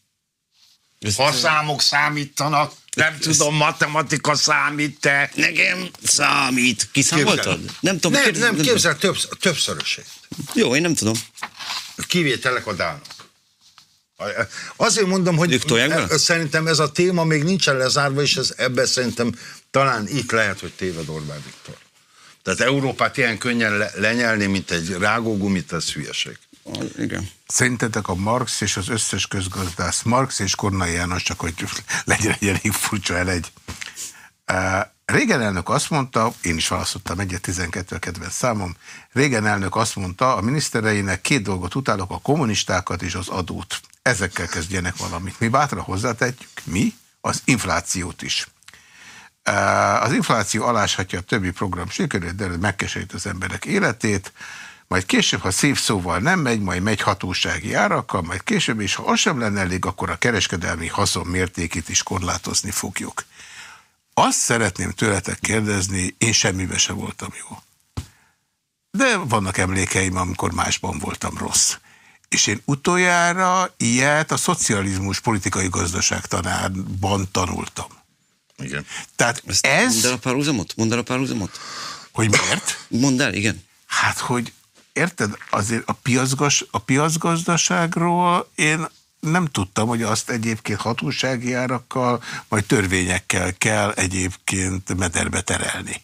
Ez- Ha számok számítanak, nem tudom, matematika számít-e. Nekem számít. Kiszámoltad? Nem tudom. Nem, kérdez- nem, képzel többsz, többszörösét. Jó, én nem tudom. Kivételek a dánok. Azért mondom, hogy e- szerintem ez a téma még nincsen lezárva, és ez, ebben szerintem talán itt lehet, hogy téved Orbán Viktor. Tehát Európát ilyen könnyen le, lenyelni, mint egy rágógumit, ez hülyeség. Igen. Szerintetek a Marx és az összes közgazdász, Marx és Kornai János, csak hogy legyen egy elég furcsa elegy. Uh, Régen elnök azt mondta, én is választottam egyet 12 a kedvenc számom, Régen elnök azt mondta, a minisztereinek két dolgot utálok, a kommunistákat és az adót. Ezekkel kezdjenek valamit. Mi bátran hozzátetjük, mi? Az inflációt is. Az infláció aláshatja a többi program sikerét, de megkeserít az emberek életét, majd később, ha szép szóval nem megy, majd megy hatósági árakkal, majd később, és ha az sem lenne elég, akkor a kereskedelmi haszon mértékét is korlátozni fogjuk. Azt szeretném tőletek kérdezni, én semmibe se voltam jó. De vannak emlékeim, amikor másban voltam rossz. És én utoljára ilyet a szocializmus politikai gazdaságtanárban tanultam. Igen. Tehát Ezt ez, Mondd el a párhuzamot? Mondd el a párhuzamot? hogy miért? Mondd el, igen. Hát, hogy érted, azért a, piacgas, a piacgazdaságról én nem tudtam, hogy azt egyébként hatósági árakkal, vagy törvényekkel kell egyébként mederbe terelni.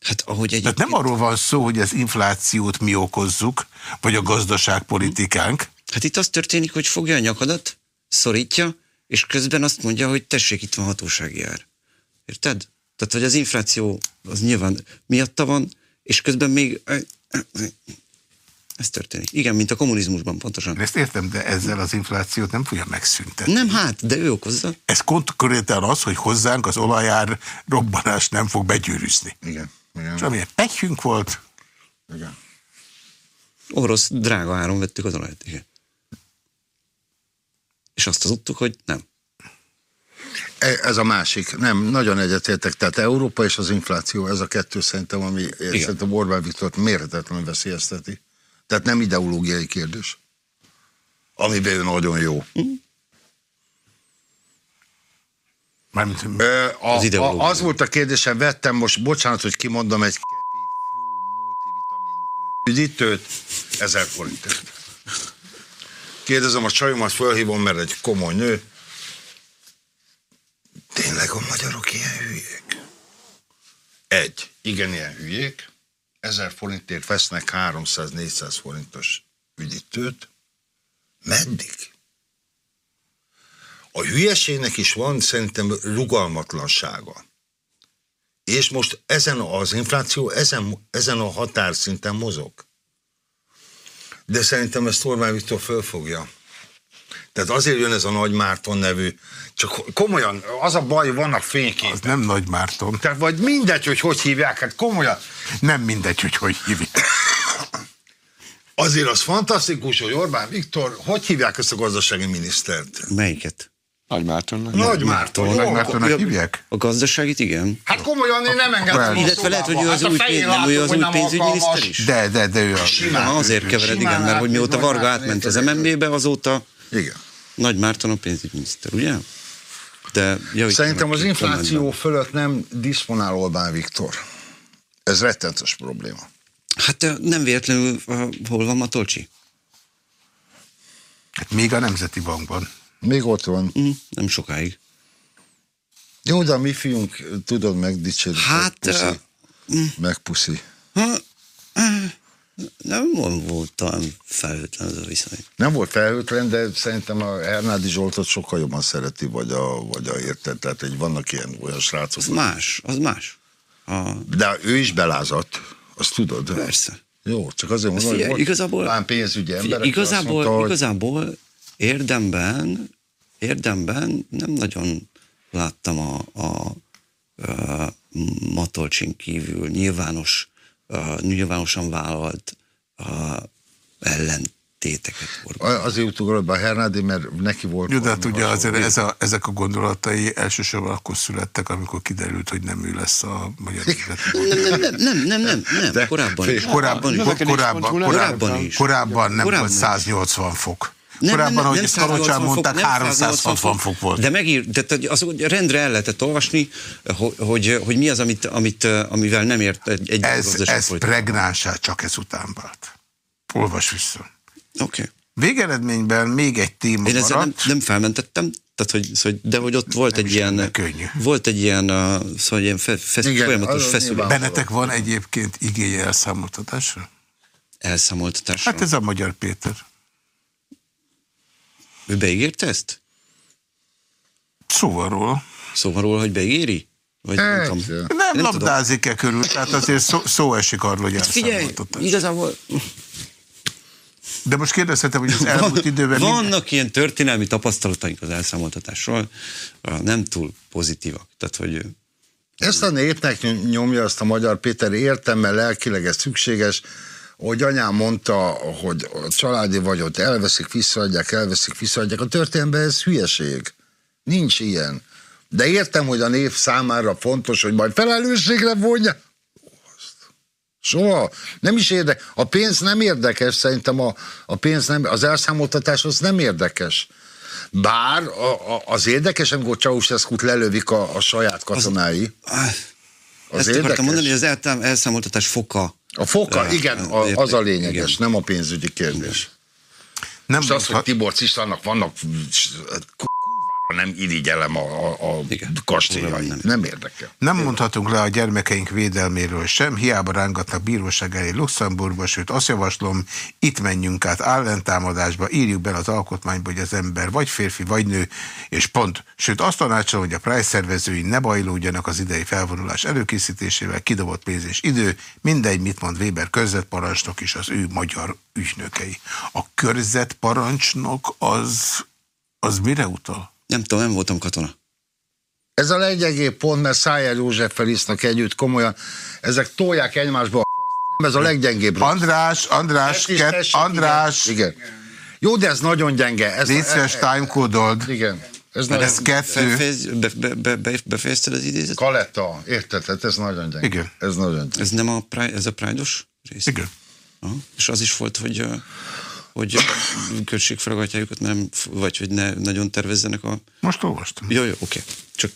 Hát ahogy Tehát egyébként... nem arról van szó, hogy az inflációt mi okozzuk, vagy a gazdaságpolitikánk. Hát itt az történik, hogy fogja a nyakadat, szorítja, és közben azt mondja, hogy tessék, itt van hatósági ár. Érted? Tehát, hogy az infláció az nyilván miatta van, és közben még ez történik. Igen, mint a kommunizmusban pontosan. Én ezt értem, de ezzel az inflációt nem fogja megszüntetni. Nem, hát, de ő okozza. Ez konkrétan az, hogy hozzánk az olajár robbanás nem fog begyűrűzni. Igen. Igen. És amilyen pekjünk volt, igen. Orosz drága áron vettük az olajat, igen. És azt tudtuk, hogy nem. E- Ez a másik. Nem, nagyon egyetértek. Tehát Európa és az infláció, ez a kettő szerintem, ami Igen. szerintem Orbán Viktort mérhetetlenül veszélyezteti. Tehát nem ideológiai kérdés. Amiben ő nagyon jó. Mármint Ö, a, Az a, az volt a kérdésem, vettem most, bocsánat, hogy kimondom, egy kepi Fru multivitamin üdítőt, ezer forintért. Kérdezem a csajomat, fölhívom, mert egy komoly nő. Tényleg a magyarok ilyen hülyék? Egy, igen, ilyen hülyék. Ezer forintért vesznek 300-400 forintos üdítőt. Meddig? A hülyeségnek is van szerintem rugalmatlansága. És most ezen az infláció, ezen, ezen a határszinten mozog. De szerintem ezt Orbán Viktor fölfogja. Tehát azért jön ez a Nagy Márton nevű, csak komolyan, az a baj, vannak az fényképek. nem Nagy Márton. Tehát vagy mindegy, hogy hogy hívják, hát komolyan. Nem mindegy, hogy hogy hívják. Azért az fantasztikus, hogy Orbán Viktor, hogy hívják ezt a gazdasági minisztert? Melyiket? Nagy Mártonnak. Nagy Márton. Nagy jó? Mártonnak hívják? A gazdaságit igen. Hát komolyan én nem engedem. Illetve lehet, hogy ő az Hát új, pénz, nem, ő az új pénzügyminiszter is. De, de, de ő a... Simán. Na, azért kevered, igen, mert hogy mióta Varga átment az. MNB-be, azóta Igen. Nagy Márton a pénzügyminiszter, ugye? De Szerintem az infláció fölött nem diszponál Orbán Viktor. Ez rettentes probléma. Hát nem véletlenül, hol van Matolcsi? Hát még a Nemzeti Bankban. Még ott van. Hm, nem sokáig. Jó, de a mi fiunk, tudod, megdicsérjük. Hát, Puszi. ö, Megpuszi. Nem volt talán felhőtlen ez a viszony. Nem volt felhőtlen, de szerintem a Hernádi Zsoltot sokkal jobban szereti, vagy a, vagy a érted. Tehát egy, vannak ilyen olyan srácok. Az más, az más. A, De ő is belázadt, azt tudod. persze. Jó, csak azért mondom, Figyelj, hogy volt igazából- pán pénzügyi Figyelj, emberek, igazából, azt mondta, igazából érdemben, érdemben nem nagyon láttam a, a, a Matolcsin kívül nyilvános, a, nyilvánosan vállalt a, ellentéteket. Orbán. azért jutunk be a Hernádi, mert neki volt Jó, de hát ugye azért ez a, ezek a gondolatai elsősorban akkor születtek, amikor kiderült, hogy nem ő lesz a Magyar Bank. Nem, nem, nem, nem, nem, De- korábban is. Korábban, korábban, korábban, Korábban korábban nem Korábban volt is. 180 fok. Nem, Korábban, nem, ahogy nem ezt 180 Kalocsán fok, mondták, nem 360 fok volt. De megír, de az, hogy rendre el lehetett olvasni, hogy, hogy, hogy mi az, amit, amit, amivel nem ért egy, egy Ez, ez pregnánsá csak ezután vált. Olvas vissza. Oké. Okay. Végeredményben még egy téma Én ezzel nem, maradt. nem felmentettem, tehát, hogy, hogy, de hogy ott volt Nem egy ilyen, könnyű. volt egy ilyen, szóval ilyen fe, fesz, Igen, folyamatos feszülés. Benetek van egyébként igénye elszámoltatásra? elszámoltatásra. Hát ez a Magyar Péter. Ő beígérte ezt? Szóval róla. Szóval róla, hogy beígéri? Vagy nem Hát, tudom. Nem, nem labdázik-e körül, tehát azért szó, szó esik arról, hogy Figyelj, elszámoltatás. igazából De most kérdezhetem, hogy az elmúlt időben... vannak ilyen történelmi tapasztalataink az elszámoltatásról, nem túl pozitívak. Tehát, hogy Ezt a népnek nyomja azt a magyar Péter, értem, mert lelkileg ez szükséges, hogy anyám mondta, hogy a családi vagyot elveszik, visszaadják, elveszik, visszaadják. A történelemben ez hülyeség. Nincs ilyen. De értem, hogy a név számára fontos, hogy majd felelősségre vonja. Soha. Nem is érdekes. A pénz nem érdekes, szerintem a, a pénz nem, az elszámoltatás az nem érdekes. Bár a, a, az érdekes, amikor Ceausescu-t lelövik a, a saját katonái. ah, Az ezt érdekes. akartam mondani, hogy az eltám, elszámoltatás foka. A foka, Ja, igen, a, az a lényeges, igen. nem a pénzügyi kérdés. Nem Most az, hogy Tibor Cislának vannak nem irigyelem a, a, a kastélyait. Nem. Nem érdekel. Nem mondhatunk le a gyermekeink védelméről sem, hiába rángatnak bíróság elé Luxemburgba, sőt azt javaslom, itt menjünk át ellentámadásba, írjuk bele az alkotmányba, hogy az ember vagy férfi, vagy nő, és pont. Sőt azt tanácsolom, hogy a Price szervezői ne bajlódjanak az idei felvonulás előkészítésével, kidobott pénz és idő, mindegy, mit mond Weber körzetparancsnok és az ő magyar ügynökei. A körzetparancsnok az, az mire utal? Nem tudom, nem voltam katona. Ez a leggyengébb pont, mert Szájer Józseffel isznak együtt komolyan. Ezek tolják egymásba a ez a leggyengébb. rossz. András, András, kett, tessék, András, Igen. igen. Jó, de ez nagyon gyenge. Ez, létszeres timecode-old, Igen. Ez mert nagyon... ez kettő. Befejez, be, be, be, be, befejezted az idézet? Kaletta, érted? Hát ez nagyon gyenge. Igen. Ez nagyon gyenge. Ez nem a, ez a Pride-os rész? Igen. Aha. És az is volt, hogy, ö, hogy költségfelagatjájukat nem, vagy hogy ne nagyon tervezzenek a... Most olvastam. Jó, jó, oké. Csak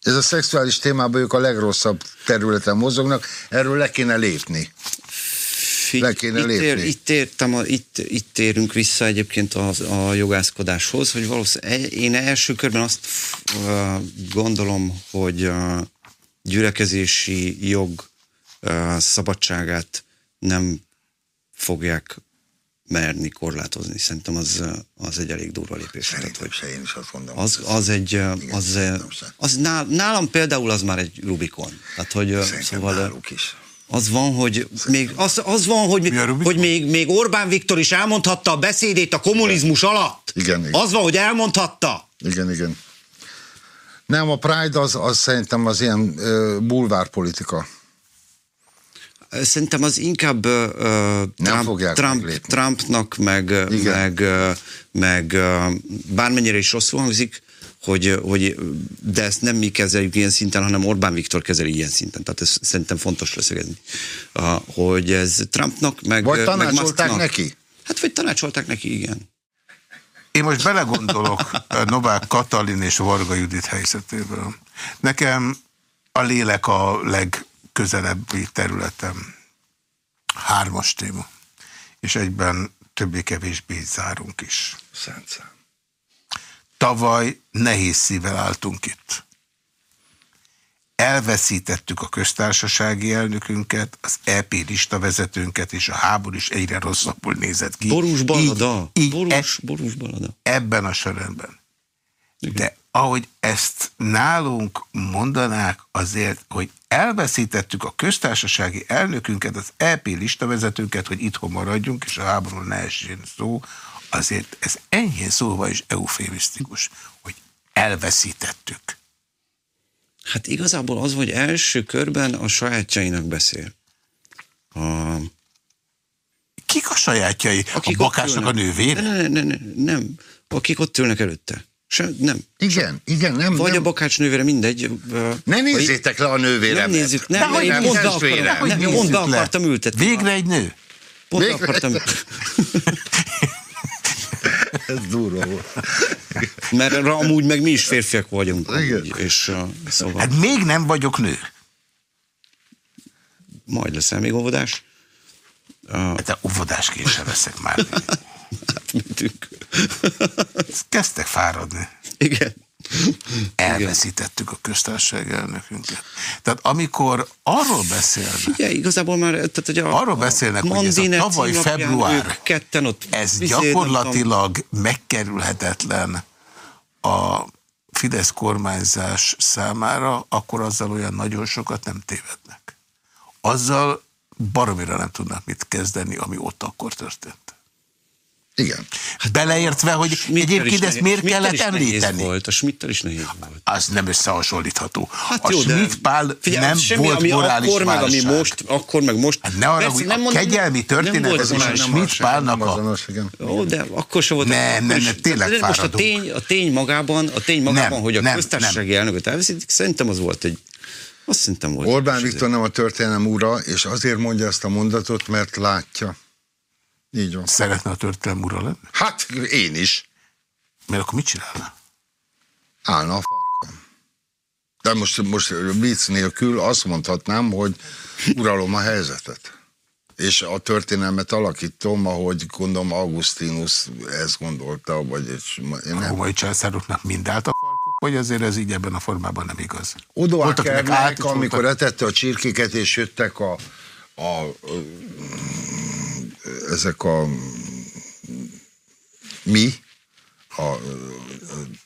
Ez a szexuális témában ők a legrosszabb területen mozognak, erről le kéne lépni. Le kéne itt, ér, lépni. itt, értem, a, itt, itt érünk vissza egyébként a, a jogászkodáshoz, hogy valószínűleg én első körben azt uh, gondolom, hogy a gyülekezési jog uh, szabadságát nem fogják merni korlátozni. Szerintem az, uh, az egy elég durva lépés. Tehát, Szerintem hogy se, én is azt gondolom. az, az egy, uh, az, uh, se. az nál, nálam például az már egy Rubikon. Tehát, hogy uh, Szerintem szóval, uh, náluk is. az van, hogy még, az, az van, hogy, hogy még, még Orbán Viktor is elmondhatta a beszédét a kommunizmus alatt. Igen, igen. Az van, hogy elmondhatta. Igen, igen. Nem, a Pride az, az szerintem az ilyen ö, bulvárpolitika. Szerintem az inkább uh, Trump, Trump, meglépni. Trumpnak, meg, Igen. meg, meg bármennyire is rosszul hangzik, hogy, hogy, de ezt nem mi kezeljük ilyen szinten, hanem Orbán Viktor kezeli ilyen szinten. Tehát ez szerintem fontos leszögezni. Uh, hogy ez Trumpnak, meg Vagy meg tanácsolták Musknak- neki? Hát vagy tanácsolták neki, igen. Én most belegondolok Novák Katalin és Varga Judit helyzetéből. Nekem a lélek a legközelebbi területem. Hármas téma. És egyben többé-kevésbé zárunk is. Szent szám. Tavaly nehéz szívvel álltunk itt. Elveszítettük a köztársasági elnökünket, az EP listavezetőnket, és a háború is egyre rosszabbul nézett ki. Borús balada. Így, így borús, borús balada. ebben a sorrendben. De ahogy ezt nálunk mondanák azért, hogy elveszítettük a köztársasági elnökünket, az EP listavezetőnket, hogy itthon maradjunk, és a háborúról ne essen szó, azért ez enyhén szóval is eufémisztikus, hogy elveszítettük. Hát igazából az, hogy első körben a sajátjainak beszél. A, Kik a sajátjai? a ott bakásnak a nővére? Ne, ne, ne, ne, nem. Akik ott ülnek előtte. Se, nem. Igen, igen, nem. Vagy nem. a bakács nővére, mindegy. Ne nézzétek le a nővérem. Nem nézzük, nem, nem, nem, pont be akartam, nem, pont be le. akartam ültetni. Végre egy nő. Pont Végre- akartam, Ez durva volt. mert amúgy meg mi is férfiak vagyunk. Igen. Amúgy, és uh, szóval Hát még nem vagyok nő. majd leszel még óvodás. Uh, Hát de óvodásként sem veszek már. hát. Kezdtek fáradni. Igen. Elveszítettük a köztársaság elnökünket. Tehát amikor arról beszélnek, Ja, igazából már, tehát, hogy a, Arról beszélnek, hogy ez a tavaly február, ketten ott ez gyakorlatilag megkerülhetetlen a Fidesz kormányzás számára, akkor azzal olyan nagyon sokat nem tévednek. Azzal baromira nem tudnak mit kezdeni, ami ott akkor történt. Igen. Hát Beleértve, hogy Schmidt-tel egyébként ezt miért Schmidt-tel kellett említeni? Volt, a Schmidt-tel is nehéz volt. Az nem összehasonlítható. Hát a jó, de- Schmidt Pál Figyelj, nem semmi, volt ami morális akkor, meg ami most, akkor meg most. Hát ne arra, Persze, hogy nem a mondom, kegyelmi történet, ez is a morális Schmidt azonos, Pálnak nem a... Ó, de akkor se volt. Nem, nem, nem, tényleg de most a fáradunk. tény, a tény magában, a tény magában, Nem, hogy a nem, köztársasági elnököt elveszítik, szerintem az volt egy, azt szerintem volt. Orbán Viktor nem a történelem ura, és azért mondja ezt a mondatot, mert látja. Így van. Szeretne a történelem ura lenni? Hát én is. Mert akkor mit csinálna? Állna a farkam. De most, most vicc nélkül azt mondhatnám, hogy uralom a helyzetet. és a történelmet alakítom, ahogy gondolom Augustinus ezt gondolta, vagy én A római császároknak mind állt a vagy azért ez így ebben a formában nem igaz? Odo Voltak, akinek át Akernek, is amikor voltak. etette a csirkéket, és jöttek a, a, a ezek a mi, a, a,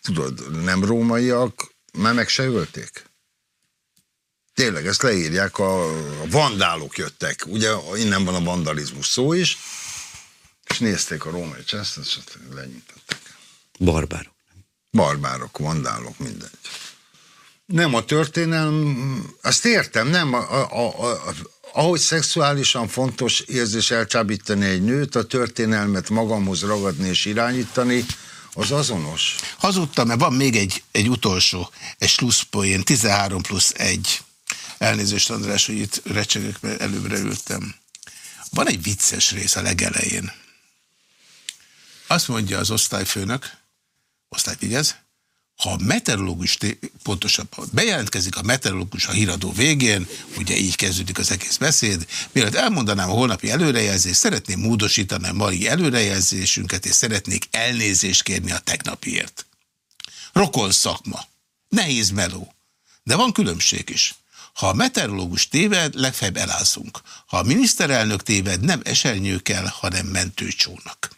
tudod, nem rómaiak, már meg se ölték. Tényleg, ezt leírják, a, a vandálok jöttek, ugye innen van a vandalizmus szó is, és nézték a római cseszt, és ott lenyitották. Barbárok. Barbárok, vandálok, mindegy. Nem a történelm, azt értem, nem, a, a, a, ahogy szexuálisan fontos érzés elcsábítani egy nőt, a történelmet magamhoz ragadni és irányítani, az azonos. Hazudtam, mert van még egy, egy utolsó, egy slusszpoén, 13 plusz 1. Elnézést, András, hogy itt recsegek, mert előbbre ültem. Van egy vicces rész a legelején. Azt mondja az osztályfőnök, osztályvigyez, ha a meteorológus, pontosabban bejelentkezik a meteorológus a híradó végén, ugye így kezdődik az egész beszéd, mielőtt elmondanám a holnapi előrejelzést, szeretném módosítani a mai előrejelzésünket, és szeretnék elnézést kérni a tegnapiért. Rokon szakma. Nehéz meló. De van különbség is. Ha a meteorológus téved, legfeljebb elázunk. Ha a miniszterelnök téved, nem esernyő kell, hanem mentőcsónak.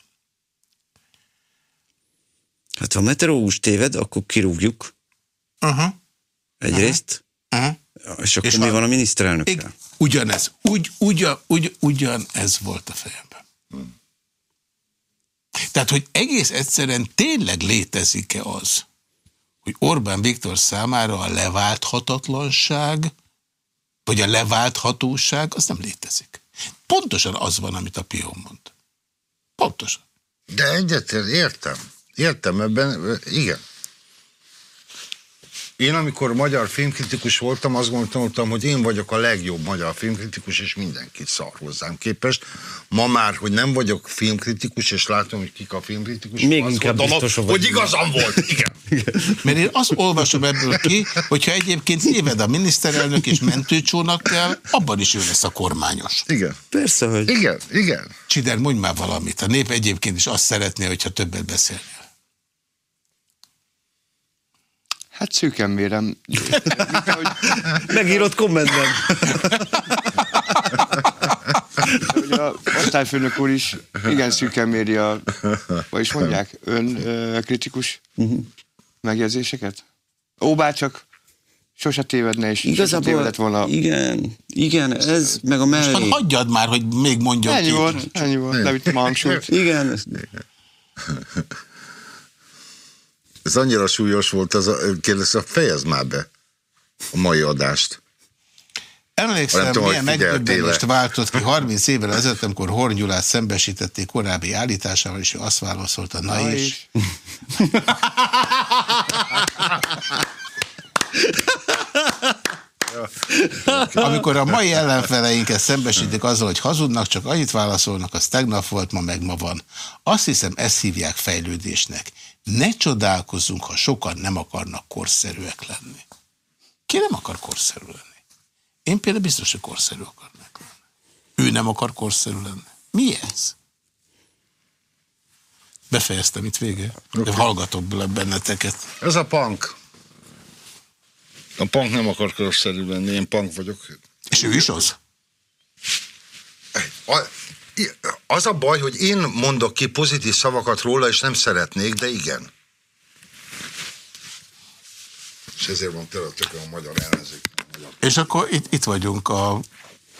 Hát ha a meteorológus téved, akkor kirúgjuk Aha. egyrészt, Aha. és akkor És mi ha- van a miniszterelnökkel? Igen, ugyanez. Úgy, ugyan, ugy, ugyan ez volt a fejemben. Tehát, hogy egész egyszerűen tényleg létezik-e az, hogy Orbán Viktor számára a leválthatatlanság, vagy a leválthatóság, az nem létezik. Pontosan az van, amit a Pion mond. Pontosan. De egyetlen értem. Értem ebben, igen. Én amikor magyar filmkritikus voltam, azt gondoltam, hogy én vagyok a legjobb magyar filmkritikus, és mindenki szar hozzám képest. Ma már, hogy nem vagyok filmkritikus, és látom, hogy kik a filmkritikus, Még azt inkább gondolom, biztos hogy igazam volt. Igen. Mert én azt olvasom ebből ki, hogyha egyébként téved a miniszterelnök és mentőcsónak kell, abban is ő lesz a kormányos. Igen. Persze, hogy Igen, igen. Csider, mondj már valamit. A nép egyébként is azt szeretné, hogyha többet beszélnél. Hát szűken mérem. Megírott kommentben. ahogy a osztályfőnök úr is igen szűken méri a, vagy is mondják, ön kritikus megjegyzéseket? Ó, bár csak sose tévedne, és sose Igazából, tévedett volna. igen, igen, ez, meg a mellé. Most hagyjad már, hogy még mondjon Ennyi ki. volt, ennyi volt, levittem a hangsúlyt. Igen, ez- annyira súlyos volt, az a, kérdezte, fejezd már be a mai adást. Emlékszem, Nem tudom, milyen megdöbbenést váltott ki 30 évvel ezelőtt, amikor Horn Gyulát szembesítették korábbi állításával, és ő azt válaszolta, na, Na és... és? Amikor a mai ellenfeleinket szembesítik azzal, hogy hazudnak, csak annyit válaszolnak, az tegnap volt, ma meg ma van. Azt hiszem, ezt hívják fejlődésnek. Ne csodálkozzunk, ha sokan nem akarnak korszerűek lenni. Ki nem akar korszerű lenni? Én például biztos, hogy korszerű akarnak lenni. Ő nem akar korszerű lenni. Mi ez? Befejeztem itt vége. De hallgatok bele benneteket. Ez a punk. A punk nem akar korszerű lenni, én punk vagyok. És ő is az? Az a baj, hogy én mondok ki pozitív szavakat róla, és nem szeretnék, de igen. És ezért van tőle tökön a magyar ellenzék. Magyar. És akkor itt, itt vagyunk a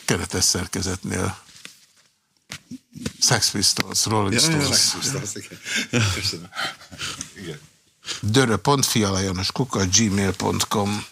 keretes szerkezetnél. Sex Pistols, Rolling Stones. Igen. Dörö.fialajanos kuka gmail.com